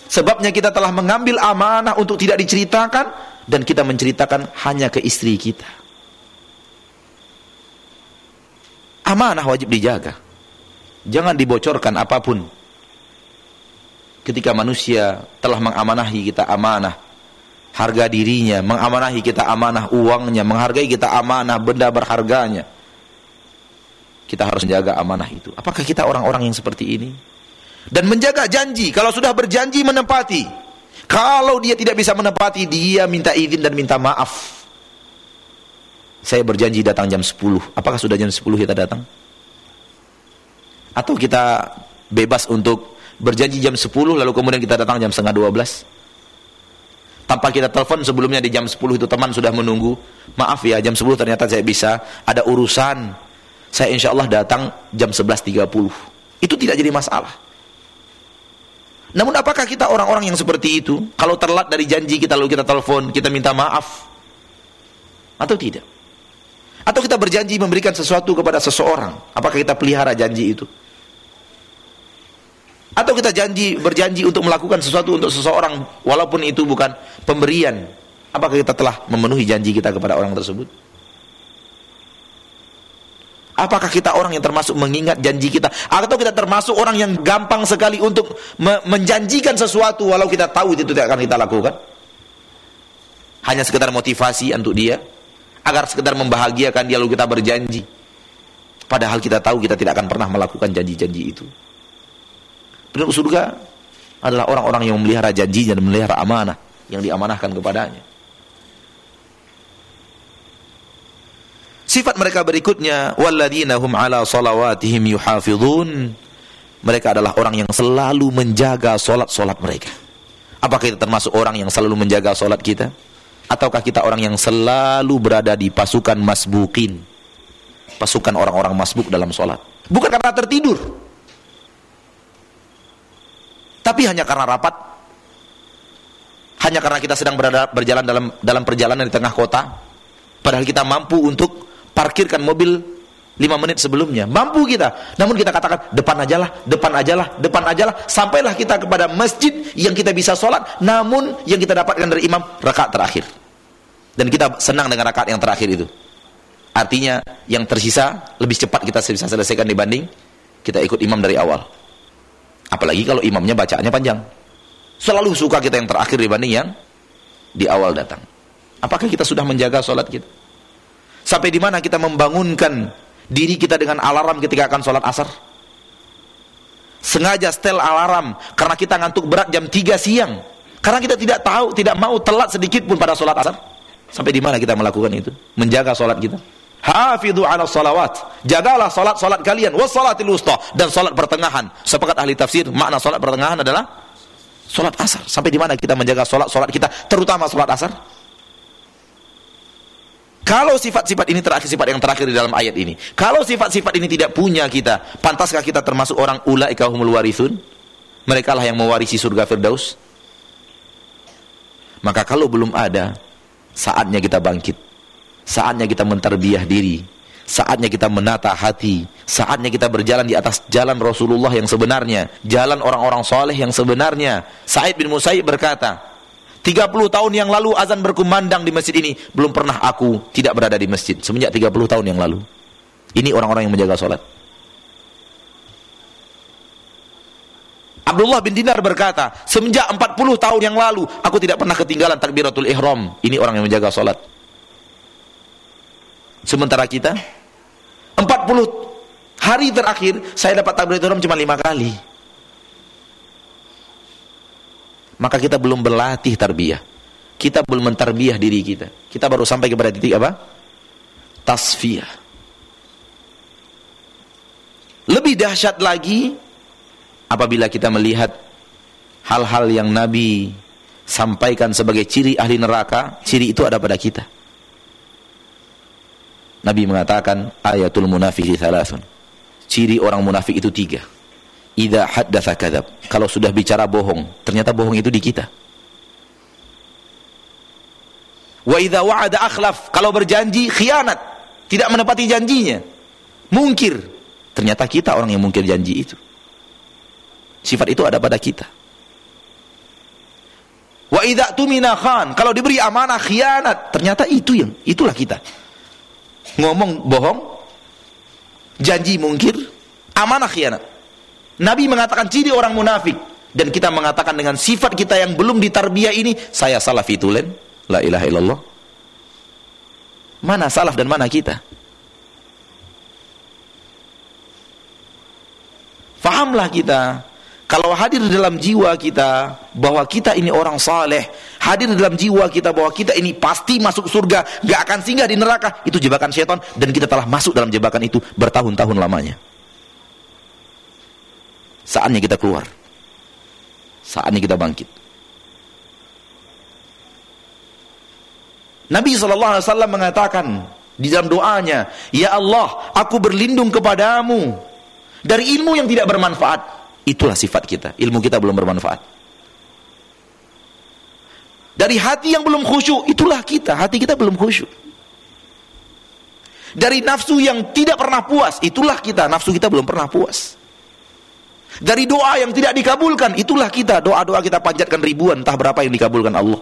Sebabnya kita telah mengambil amanah untuk tidak diceritakan dan kita menceritakan hanya ke istri kita. Amanah wajib dijaga. Jangan dibocorkan apa pun. Ketika manusia telah mengamanahi kita amanah, harga dirinya, mengamanahi kita amanah uangnya, menghargai kita amanah benda berharganya. Kita harus menjaga amanah itu. Apakah kita orang-orang yang seperti ini? dan menjaga janji. Kalau sudah berjanji menepati. Kalau dia tidak bisa menepati, dia minta izin dan minta maaf. Saya berjanji datang jam 10. Apakah sudah jam 10 kita datang? Atau kita bebas untuk berjanji jam 10 lalu kemudian kita datang jam setengah 12? Tanpa kita telepon sebelumnya di jam 10 itu teman sudah menunggu. Maaf ya jam 10 ternyata saya bisa ada urusan. Saya insya Allah datang jam 11.30. Itu tidak jadi masalah. Namun apakah kita orang-orang yang seperti itu? Kalau terlat dari janji kita lalu kita telepon, kita minta maaf. Atau tidak? Atau kita berjanji memberikan sesuatu kepada seseorang. Apakah kita pelihara janji itu? Atau kita janji berjanji untuk melakukan sesuatu untuk seseorang walaupun itu bukan pemberian. Apakah kita telah memenuhi janji kita kepada orang tersebut? Apakah kita orang yang termasuk mengingat janji kita? Atau kita termasuk orang yang gampang sekali untuk me menjanjikan sesuatu walau kita tahu itu tidak akan kita lakukan? Hanya sekedar motivasi untuk dia. Agar sekedar membahagiakan dia lalu kita berjanji. Padahal kita tahu kita tidak akan pernah melakukan janji-janji itu. Penduduk surga adalah orang-orang yang memelihara janjinya dan memelihara amanah yang diamanahkan kepadanya. Sifat mereka berikutnya walladzina hum ala salawatihim yuhafizun. Mereka adalah orang yang selalu menjaga solat-solat mereka. Apakah kita termasuk orang yang selalu menjaga solat kita? Ataukah kita orang yang selalu berada di pasukan masbukin? Pasukan orang-orang masbuk dalam solat. Bukan karena tertidur. Tapi hanya karena rapat. Hanya karena kita sedang berada berjalan dalam dalam perjalanan di tengah kota. Padahal kita mampu untuk parkirkan mobil lima menit sebelumnya. Mampu kita. Namun kita katakan, depan ajalah, depan ajalah, depan ajalah. Sampailah kita kepada masjid yang kita bisa sholat. Namun yang kita dapatkan dari imam, rakaat terakhir. Dan kita senang dengan rakaat yang terakhir itu. Artinya yang tersisa lebih cepat kita bisa selesaikan dibanding kita ikut imam dari awal. Apalagi kalau imamnya bacaannya panjang. Selalu suka kita yang terakhir dibanding yang di awal datang. Apakah kita sudah menjaga sholat kita? Sampai di mana kita membangunkan diri kita dengan alarm ketika akan sholat asar? Sengaja setel alarm karena kita ngantuk berat jam 3 siang. Karena kita tidak tahu, tidak mau telat sedikit pun pada sholat asar. Sampai di mana kita melakukan itu? Menjaga sholat kita. Hafidhu ala salawat. Jagalah sholat-sholat kalian. Wassalatil wusta. Dan sholat pertengahan. Sepakat ahli tafsir, makna sholat pertengahan adalah sholat asar. Sampai di mana kita menjaga sholat-sholat kita, terutama sholat asar? Kalau sifat-sifat ini terakhir sifat yang terakhir di dalam ayat ini. Kalau sifat-sifat ini tidak punya kita, pantaskah kita termasuk orang ulaika humul warithun? Mereka lah yang mewarisi surga Firdaus. Maka kalau belum ada, saatnya kita bangkit. Saatnya kita menterbiah diri. Saatnya kita menata hati. Saatnya kita berjalan di atas jalan Rasulullah yang sebenarnya. Jalan orang-orang soleh yang sebenarnya. Said bin Musayyib berkata, 30 tahun yang lalu azan berkumandang di masjid ini. Belum pernah aku tidak berada di masjid. Semenjak 30 tahun yang lalu. Ini orang-orang yang menjaga sholat. Abdullah bin Dinar berkata, semenjak 40 tahun yang lalu, aku tidak pernah ketinggalan takbiratul ihram. Ini orang yang menjaga sholat. Sementara kita, 40 hari terakhir, saya dapat takbiratul ihram cuma lima kali. Maka kita belum berlatih tarbiyah. Kita belum mentarbiyah diri kita. Kita baru sampai kepada titik apa? Tasfiyah. Lebih dahsyat lagi, apabila kita melihat hal-hal yang Nabi sampaikan sebagai ciri ahli neraka, ciri itu ada pada kita. Nabi mengatakan ayatul munafiki thalathun. Ciri orang munafik itu tiga. Idza haddatsa kadzab. Kalau sudah bicara bohong, ternyata bohong itu di kita. Wa idza wa'ada akhlaf. Kalau berjanji khianat, tidak menepati janjinya. Mungkir. Ternyata kita orang yang mungkir janji itu. Sifat itu ada pada kita. Wa idza tumina khan, kalau diberi amanah khianat, ternyata itu yang itulah kita. Ngomong bohong, janji mungkir, amanah khianat. Nabi mengatakan ciri orang munafik dan kita mengatakan dengan sifat kita yang belum ditarbiyah ini, saya salaf itulen, la ilaha illallah. Mana salaf dan mana kita? Fahamlah kita kalau hadir di dalam jiwa kita bahwa kita ini orang saleh, hadir di dalam jiwa kita bahwa kita ini pasti masuk surga, gak akan singgah di neraka, itu jebakan syaitan dan kita telah masuk dalam jebakan itu bertahun-tahun lamanya. Saatnya kita keluar. Saatnya kita bangkit. Nabi SAW mengatakan di dalam doanya, Ya Allah, aku berlindung kepadamu dari ilmu yang tidak bermanfaat Itulah sifat kita. Ilmu kita belum bermanfaat. Dari hati yang belum khusyuk, itulah kita. Hati kita belum khusyuk. Dari nafsu yang tidak pernah puas, itulah kita. Nafsu kita belum pernah puas. Dari doa yang tidak dikabulkan, itulah kita. Doa-doa kita panjatkan ribuan, entah berapa yang dikabulkan Allah.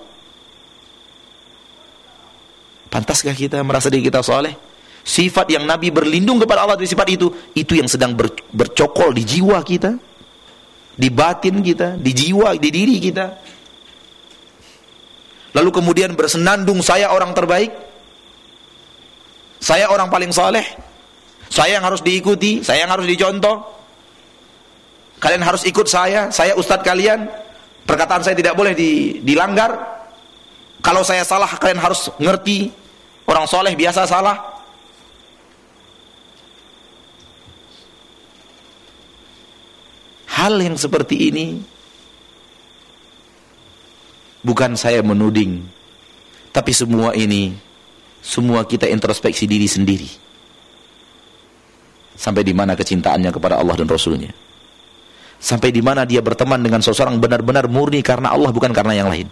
Pantaskah kita merasa diri kita soleh? Sifat yang Nabi berlindung kepada Allah dari sifat itu, itu yang sedang bercokol di jiwa kita di batin kita, di jiwa, di diri kita. Lalu kemudian bersenandung saya orang terbaik. Saya orang paling saleh. Saya yang harus diikuti, saya yang harus dicontoh. Kalian harus ikut saya, saya ustadz kalian. Perkataan saya tidak boleh di, dilanggar. Kalau saya salah kalian harus ngerti. Orang soleh biasa salah. Hal yang seperti ini bukan saya menuding tapi semua ini semua kita introspeksi diri sendiri. Sampai di mana kecintaannya kepada Allah dan Rasulnya. Sampai di mana dia berteman dengan seseorang benar-benar murni karena Allah bukan karena yang lain.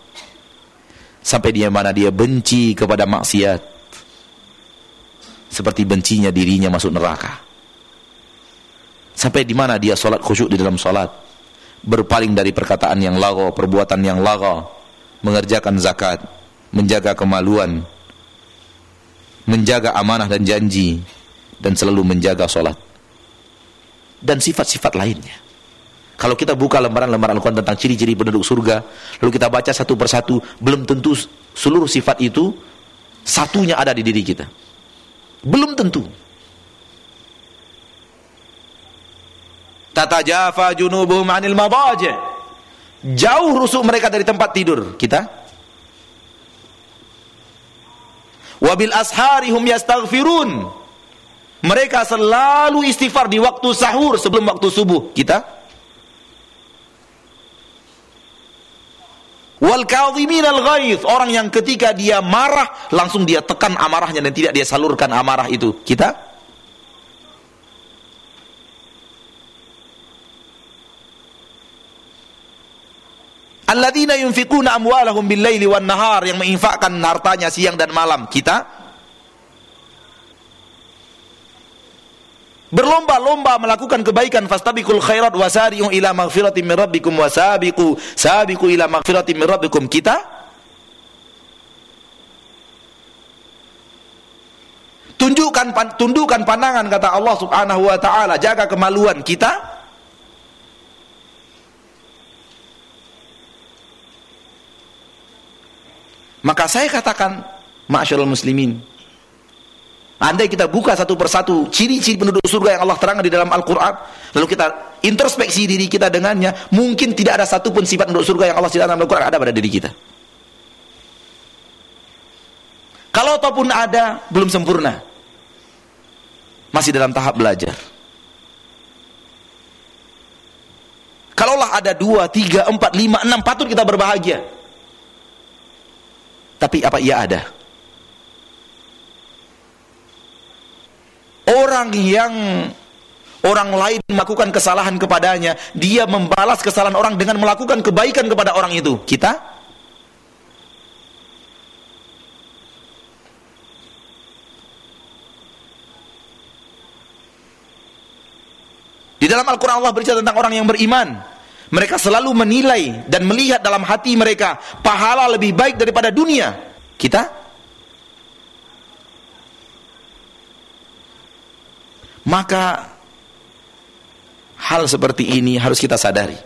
Sampai di mana dia benci kepada maksiat. Seperti bencinya dirinya masuk neraka Sampai di mana dia solat khusyuk di dalam solat. Berpaling dari perkataan yang lago, perbuatan yang lago. Mengerjakan zakat. Menjaga kemaluan. Menjaga amanah dan janji. Dan selalu menjaga solat. Dan sifat-sifat lainnya. Kalau kita buka lembaran-lembaran Al-Quran tentang ciri-ciri penduduk surga, lalu kita baca satu persatu, belum tentu seluruh sifat itu satunya ada di diri kita. Belum tentu. Tatajafa junubuhum 'anil madaji. Jauh rusuk mereka dari tempat tidur. Kita Wabil asharihum yastaghfirun. Mereka selalu istighfar di waktu sahur sebelum waktu subuh. Kita Wal kadhimin al orang yang ketika dia marah langsung dia tekan amarahnya dan tidak dia salurkan amarah itu. Kita Alladzina yunfikuna amwalahum bil-laili wan nahar yang menginfakkan hartanya siang dan malam. Kita berlomba-lomba melakukan kebaikan fastabiqul khairat wasari'u ila maghfiratin min rabbikum wasabiqu sabiqu ila maghfiratin min rabbikum. Kita tunjukkan tundukkan pandangan kata Allah Subhanahu wa taala, jaga kemaluan kita saya katakan, Ma'asyarul muslimin, andai kita buka satu persatu ciri-ciri penduduk surga yang Allah terangkan di dalam Al-Quran, lalu kita introspeksi diri kita dengannya, mungkin tidak ada satupun sifat penduduk surga yang Allah ceritakan dalam Al-Quran ada pada diri kita. Kalau ataupun ada, belum sempurna. Masih dalam tahap belajar. Kalaulah ada dua, tiga, empat, lima, enam, patut kita berbahagia. Tapi apa ia ada? Orang yang orang lain melakukan kesalahan kepadanya, dia membalas kesalahan orang dengan melakukan kebaikan kepada orang itu. Kita Di dalam Al-Quran Allah berbicara tentang orang yang beriman. Mereka selalu menilai dan melihat dalam hati mereka pahala lebih baik daripada dunia. Kita? Maka hal seperti ini harus kita sadari.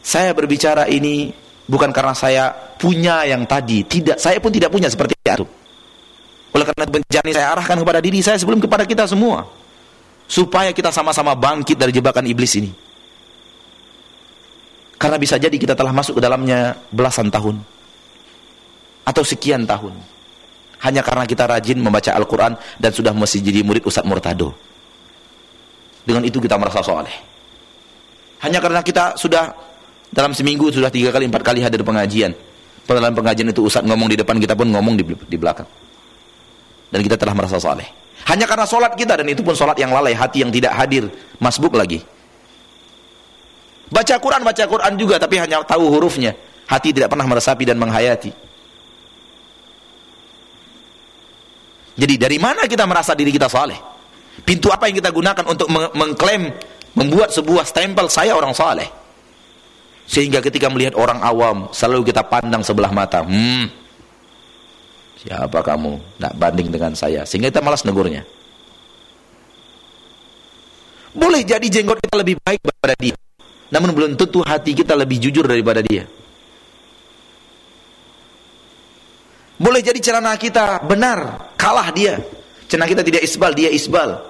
Saya berbicara ini bukan karena saya punya yang tadi. Tidak, saya pun tidak punya seperti itu. Oleh karena bencana saya arahkan kepada diri saya sebelum kepada kita semua supaya kita sama-sama bangkit dari jebakan iblis ini. Karena bisa jadi kita telah masuk ke dalamnya belasan tahun atau sekian tahun. Hanya karena kita rajin membaca Al-Quran dan sudah masih jadi murid Ustadz Murtado. Dengan itu kita merasa soleh. Hanya karena kita sudah dalam seminggu sudah tiga kali, empat kali hadir pengajian. Dalam pengajian itu Ustadz ngomong di depan kita pun ngomong di, di belakang. Dan kita telah merasa soleh. Hanya karena sholat kita dan itu pun sholat yang lalai, hati yang tidak hadir, masbuk lagi. Baca Quran, baca Quran juga tapi hanya tahu hurufnya. Hati tidak pernah meresapi dan menghayati. Jadi dari mana kita merasa diri kita saleh? Pintu apa yang kita gunakan untuk mengklaim, membuat sebuah stempel saya orang saleh? Sehingga ketika melihat orang awam, selalu kita pandang sebelah mata. Hmm, Siapa kamu? Tidak banding dengan saya. Sehingga kita malas negurnya. Boleh jadi jenggot kita lebih baik daripada dia. Namun belum tentu hati kita lebih jujur daripada dia. Boleh jadi celana kita benar, kalah dia. Celana kita tidak isbal, dia isbal.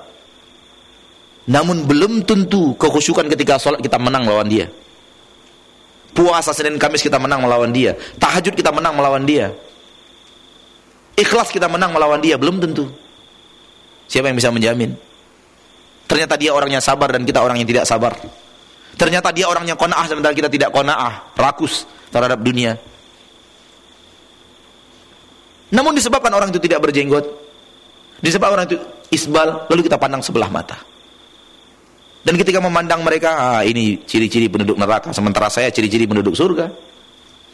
Namun belum tentu kekhusyukan ketika sholat kita menang melawan dia. Puasa Senin Kamis kita menang melawan dia. Tahajud kita menang melawan dia ikhlas kita menang melawan dia belum tentu siapa yang bisa menjamin ternyata dia orangnya sabar dan kita orang yang tidak sabar ternyata dia orangnya kona'ah sementara kita tidak kona'ah rakus terhadap dunia. Namun disebabkan orang itu tidak berjenggot disebabkan orang itu isbal lalu kita pandang sebelah mata. Dan ketika memandang mereka ah, ini ciri-ciri penduduk neraka sementara saya ciri-ciri penduduk surga.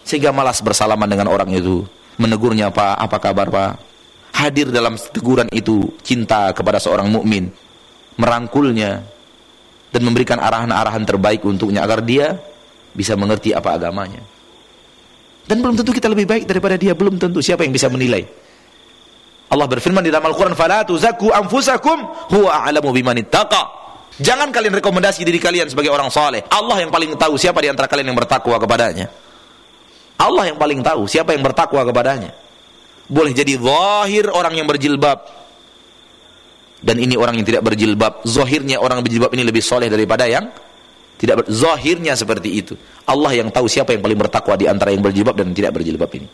Sehingga malas bersalaman dengan orang itu menegurnya Pak, apa kabar Pak? Hadir dalam teguran itu cinta kepada seorang mukmin, merangkulnya dan memberikan arahan-arahan terbaik untuknya agar dia bisa mengerti apa agamanya. Dan belum tentu kita lebih baik daripada dia, belum tentu siapa yang bisa menilai. Allah berfirman di dalam Al-Qur'an, "Fala tuzakku anfusakum, huwa a'lamu biman Jangan kalian rekomendasi diri kalian sebagai orang saleh. Allah yang paling tahu siapa di antara kalian yang bertakwa kepadanya. Allah yang paling tahu siapa yang bertakwa kepadanya. Boleh jadi zahir orang yang berjilbab dan ini orang yang tidak berjilbab. Zahirnya orang berjilbab ini lebih soleh daripada yang tidak ber, zahirnya seperti itu. Allah yang tahu siapa yang paling bertakwa di antara yang berjilbab dan tidak berjilbab ini.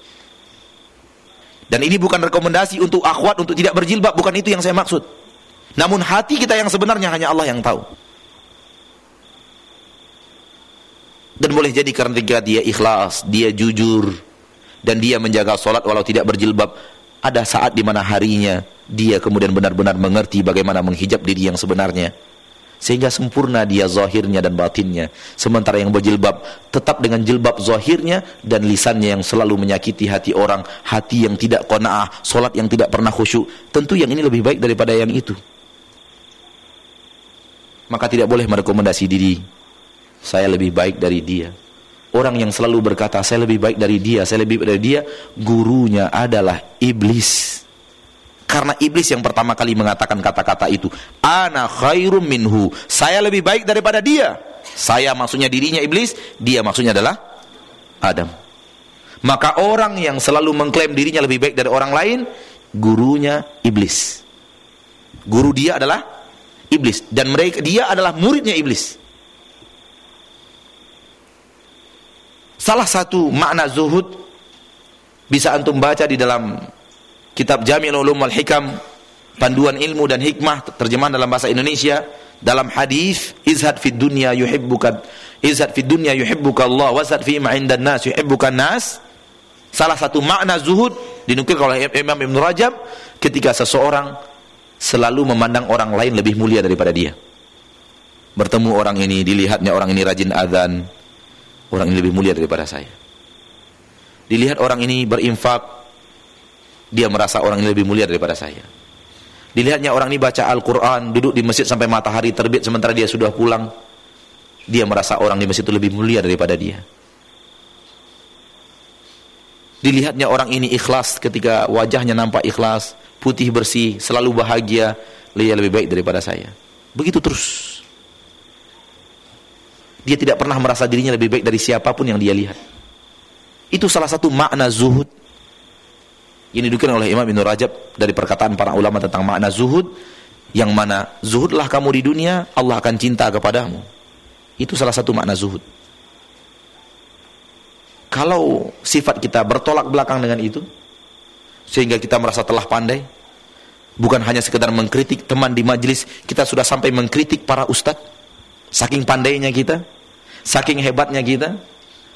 Dan ini bukan rekomendasi untuk akhwat untuk tidak berjilbab, bukan itu yang saya maksud. Namun hati kita yang sebenarnya hanya Allah yang tahu. Dan boleh jadi karena dia ikhlas, dia jujur, dan dia menjaga solat walau tidak berjilbab, ada saat di mana harinya dia kemudian benar-benar mengerti bagaimana menghijab diri yang sebenarnya. Sehingga sempurna dia zahirnya dan batinnya. Sementara yang berjilbab tetap dengan jilbab zahirnya dan lisannya yang selalu menyakiti hati orang. Hati yang tidak kona'ah, solat yang tidak pernah khusyuk. Tentu yang ini lebih baik daripada yang itu. Maka tidak boleh merekomendasi diri saya lebih baik dari dia. Orang yang selalu berkata saya lebih baik dari dia, saya lebih baik dari dia, gurunya adalah iblis. Karena iblis yang pertama kali mengatakan kata-kata itu, ana khairum minhu. Saya lebih baik daripada dia. Saya maksudnya dirinya iblis, dia maksudnya adalah Adam. Maka orang yang selalu mengklaim dirinya lebih baik dari orang lain, gurunya iblis. Guru dia adalah iblis dan mereka dia adalah muridnya iblis. Salah satu makna zuhud bisa antum baca di dalam kitab Jami'ul Ulum wal Hikam, panduan ilmu dan hikmah terjemahan dalam bahasa Indonesia dalam hadis izhad fid dunya yuhibbuka izhad fid dunya yuhibbuka Allah wazhad fi ma 'indan nas yuhibbuka nas Salah satu makna zuhud dinukil oleh Imam Ibn Rajab ketika seseorang selalu memandang orang lain lebih mulia daripada dia. Bertemu orang ini, dilihatnya orang ini rajin adzan, orang ini lebih mulia daripada saya. Dilihat orang ini berinfak, dia merasa orang ini lebih mulia daripada saya. Dilihatnya orang ini baca Al-Quran, duduk di masjid sampai matahari terbit sementara dia sudah pulang. Dia merasa orang di masjid itu lebih mulia daripada dia. Dilihatnya orang ini ikhlas ketika wajahnya nampak ikhlas, putih bersih, selalu bahagia, dia lebih baik daripada saya. Begitu terus. Dia tidak pernah merasa dirinya lebih baik dari siapa pun yang dia lihat. Itu salah satu makna zuhud. Ini dikira oleh Imam Ibn Rajab dari perkataan para ulama tentang makna zuhud. Yang mana zuhudlah kamu di dunia, Allah akan cinta kepadamu. Itu salah satu makna zuhud. Kalau sifat kita bertolak belakang dengan itu, sehingga kita merasa telah pandai, bukan hanya sekedar mengkritik teman di majelis, kita sudah sampai mengkritik para ustadz, saking pandainya kita, saking hebatnya kita,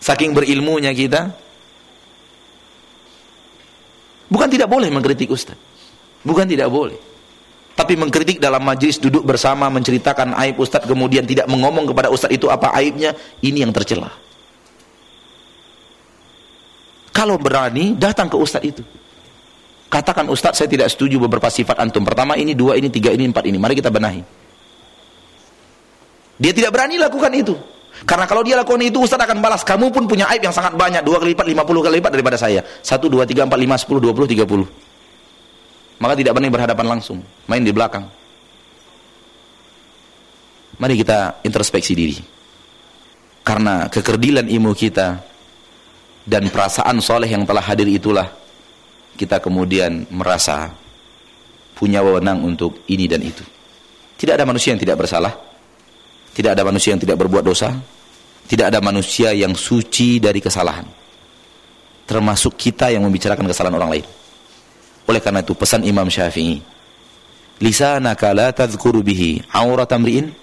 saking berilmunya kita. Bukan tidak boleh mengkritik ustadz, bukan tidak boleh. Tapi mengkritik dalam majelis duduk bersama menceritakan aib ustadz kemudian tidak mengomong kepada ustadz itu apa aibnya, ini yang tercela. Kalau berani, datang ke ustadz itu. Katakan ustadz saya tidak setuju beberapa sifat antum. Pertama ini, dua ini, tiga ini, empat ini. Mari kita benahi. Dia tidak berani lakukan itu. Karena kalau dia lakukan itu, ustadz akan balas. Kamu pun punya aib yang sangat banyak. Dua kali lipat, lima puluh kali lipat daripada saya. Satu, dua, tiga, empat, lima, sepuluh, dua puluh, tiga puluh. Maka tidak berani berhadapan langsung. Main di belakang. Mari kita introspeksi diri. Karena kekerdilan ilmu kita, dan perasaan soleh yang telah hadir itulah kita kemudian merasa punya wewenang untuk ini dan itu. Tidak ada manusia yang tidak bersalah. Tidak ada manusia yang tidak berbuat dosa. Tidak ada manusia yang suci dari kesalahan. Termasuk kita yang membicarakan kesalahan orang lain. Oleh karena itu pesan Imam Syafi'i. Lisanaka la tadhkuru bihi aurat amri'in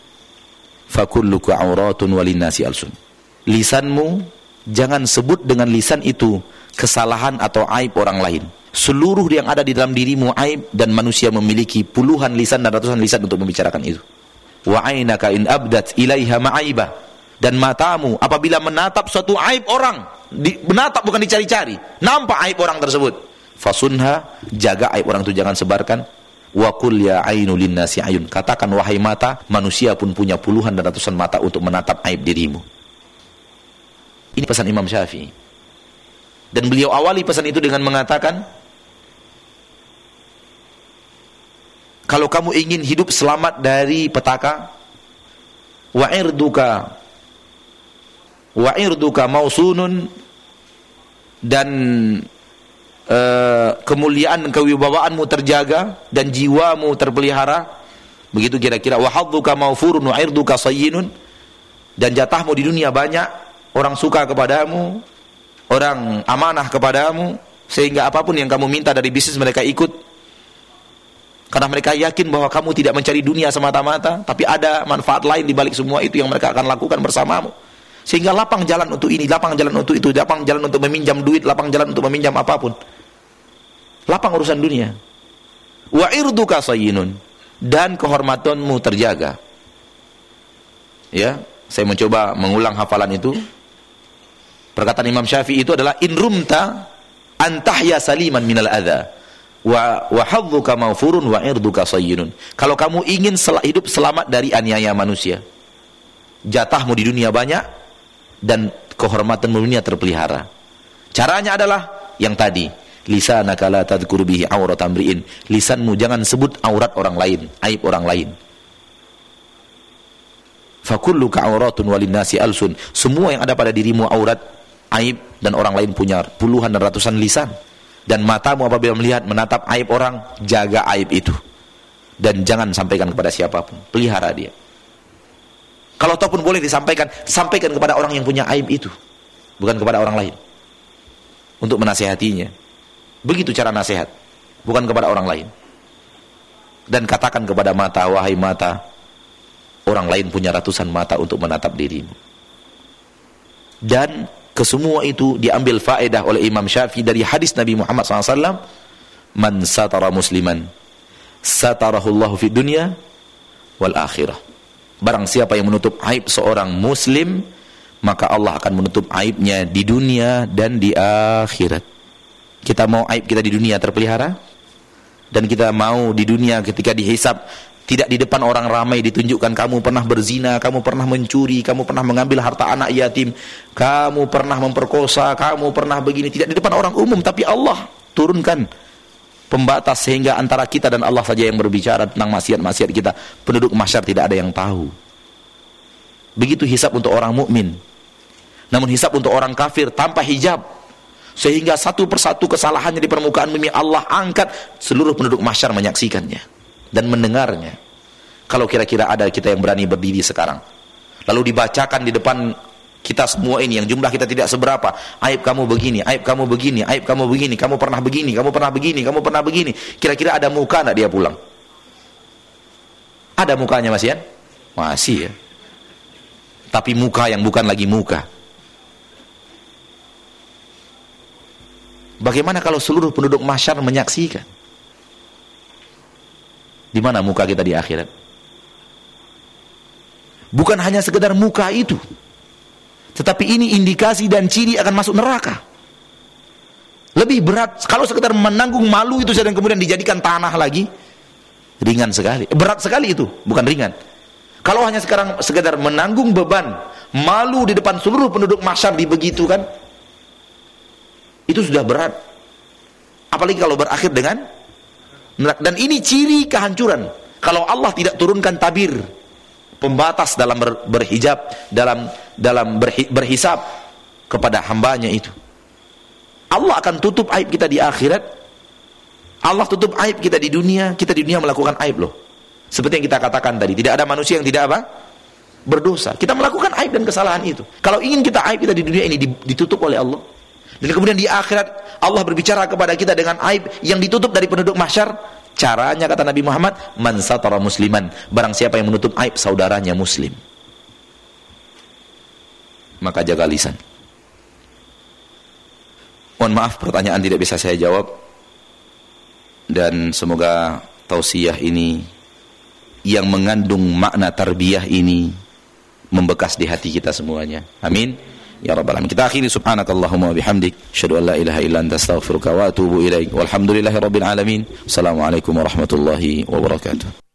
fakulluka auratun walinnasi alsun. Lisanmu jangan sebut dengan lisan itu kesalahan atau aib orang lain. Seluruh yang ada di dalam dirimu aib dan manusia memiliki puluhan lisan dan ratusan lisan untuk membicarakan itu. Wa ainaka in abdat ilaiha ma'aiba. Dan matamu apabila menatap suatu aib orang, di, menatap bukan dicari-cari, nampak aib orang tersebut. Fasunha, jaga aib orang itu jangan sebarkan. Wa qul ya ainu linnasi ayun. Katakan wahai mata, manusia pun punya puluhan dan ratusan mata untuk menatap aib dirimu. Ini pesan Imam Syafi'i. Dan beliau awali pesan itu dengan mengatakan, kalau kamu ingin hidup selamat dari petaka, wa irduka wa irduka mausunun dan uh, kemuliaan kewibawaanmu terjaga dan jiwamu terpelihara begitu kira-kira wa hadduka maufurun wa irduka sayyinun dan jatahmu di dunia banyak orang suka kepadamu, orang amanah kepadamu, sehingga apa pun yang kamu minta dari bisnis mereka ikut. Karena mereka yakin bahwa kamu tidak mencari dunia semata-mata, tapi ada manfaat lain di balik semua itu yang mereka akan lakukan bersamamu. Sehingga lapang jalan untuk ini, lapang jalan untuk itu, lapang jalan untuk meminjam duit, lapang jalan untuk meminjam apa pun. Lapang urusan dunia. Wa irduka sayyinun dan kehormatanmu terjaga. Ya, saya mencoba mengulang hafalan itu Perkataan Imam Syafi'i itu adalah in rumta antahya saliman minal adha wa wa hadzuka maghfurun wa irduka sayyinun. Kalau kamu ingin sel hidup selamat dari aniaya manusia, jatahmu di dunia banyak dan kehormatan dunia terpelihara. Caranya adalah yang tadi, lisanaka la tadhkur bihi aurat amriin. Lisanmu jangan sebut aurat orang lain, aib orang lain. Fakulluka auratun walin nasi alsun. Semua yang ada pada dirimu aurat aib dan orang lain punya puluhan dan ratusan lisan. Dan matamu apabila melihat menatap aib orang, jaga aib itu. Dan jangan sampaikan kepada siapa pun. Pelihara dia. Kalau ataupun boleh disampaikan, sampaikan kepada orang yang punya aib itu. Bukan kepada orang lain. Untuk menasehatinya. Begitu cara nasihat. Bukan kepada orang lain. Dan katakan kepada mata, wahai mata, orang lain punya ratusan mata untuk menatap dirimu. Dan kesemua itu diambil faedah oleh Imam Syafi'i dari hadis Nabi Muhammad SAW man satara musliman satarahullahu fi dunya wal akhirah. Barang siapa yang menutup aib seorang muslim maka Allah akan menutup aibnya di dunia dan di akhirat. Kita mau aib kita di dunia terpelihara? Dan kita mau di dunia ketika dihisap tidak di depan orang ramai ditunjukkan kamu pernah berzina, kamu pernah mencuri, kamu pernah mengambil harta anak yatim, kamu pernah memperkosa, kamu pernah begini. Tidak di depan orang umum, tapi Allah turunkan pembatas sehingga antara kita dan Allah saja yang berbicara tentang maksiat-maksiat kita. Penduduk masyarakat tidak ada yang tahu. Begitu hisap untuk orang mukmin. Namun hisap untuk orang kafir tanpa hijab sehingga satu persatu kesalahannya di permukaan bumi Allah angkat seluruh penduduk masyarakat menyaksikannya dan mendengarnya. Kalau kira-kira ada kita yang berani berdiri sekarang. Lalu dibacakan di depan kita semua ini yang jumlah kita tidak seberapa. Aib kamu begini, aib kamu begini, aib kamu begini, kamu pernah begini, kamu pernah begini, kamu pernah begini. Kira-kira ada muka enggak dia pulang? Ada mukanya Mas Yan? Masih ya. Tapi muka yang bukan lagi muka. Bagaimana kalau seluruh penduduk masyarakat menyaksikan? Di mana muka kita di akhirat? Bukan hanya sekedar muka itu. Tetapi ini indikasi dan ciri akan masuk neraka. Lebih berat kalau sekedar menanggung malu itu dan kemudian dijadikan tanah lagi. Ringan sekali. Berat sekali itu, bukan ringan. Kalau hanya sekarang sekedar menanggung beban malu di depan seluruh penduduk masyar dibegitukan itu sudah berat. Apalagi kalau berakhir dengan dan ini ciri kehancuran. Kalau Allah tidak turunkan tabir pembatas dalam ber, berhijab, dalam dalam berhi, berhisab kepada hambanya itu. Allah akan tutup aib kita di akhirat. Allah tutup aib kita di dunia, kita di dunia melakukan aib loh. Seperti yang kita katakan tadi, tidak ada manusia yang tidak apa? Berdosa. Kita melakukan aib dan kesalahan itu. Kalau ingin kita aib kita di dunia ini ditutup oleh Allah. Dan kemudian di akhirat Allah berbicara kepada kita dengan aib yang ditutup dari penduduk mahsyar. Caranya kata Nabi Muhammad, man satara musliman, barang siapa yang menutup aib saudaranya muslim. Maka jaga lisan. Mohon maaf pertanyaan tidak bisa saya jawab. Dan semoga tausiah ini yang mengandung makna tarbiyah ini membekas di hati kita semuanya. Amin. Ya rabbal alamin. Kita akhiri subhanakallahumma wa bihamdik asyhadu an la ilaha illa anta astaghfiruka wa atubu ilaik. Walhamdulillahirabbil alamin. Assalamualaikum warahmatullahi wabarakatuh.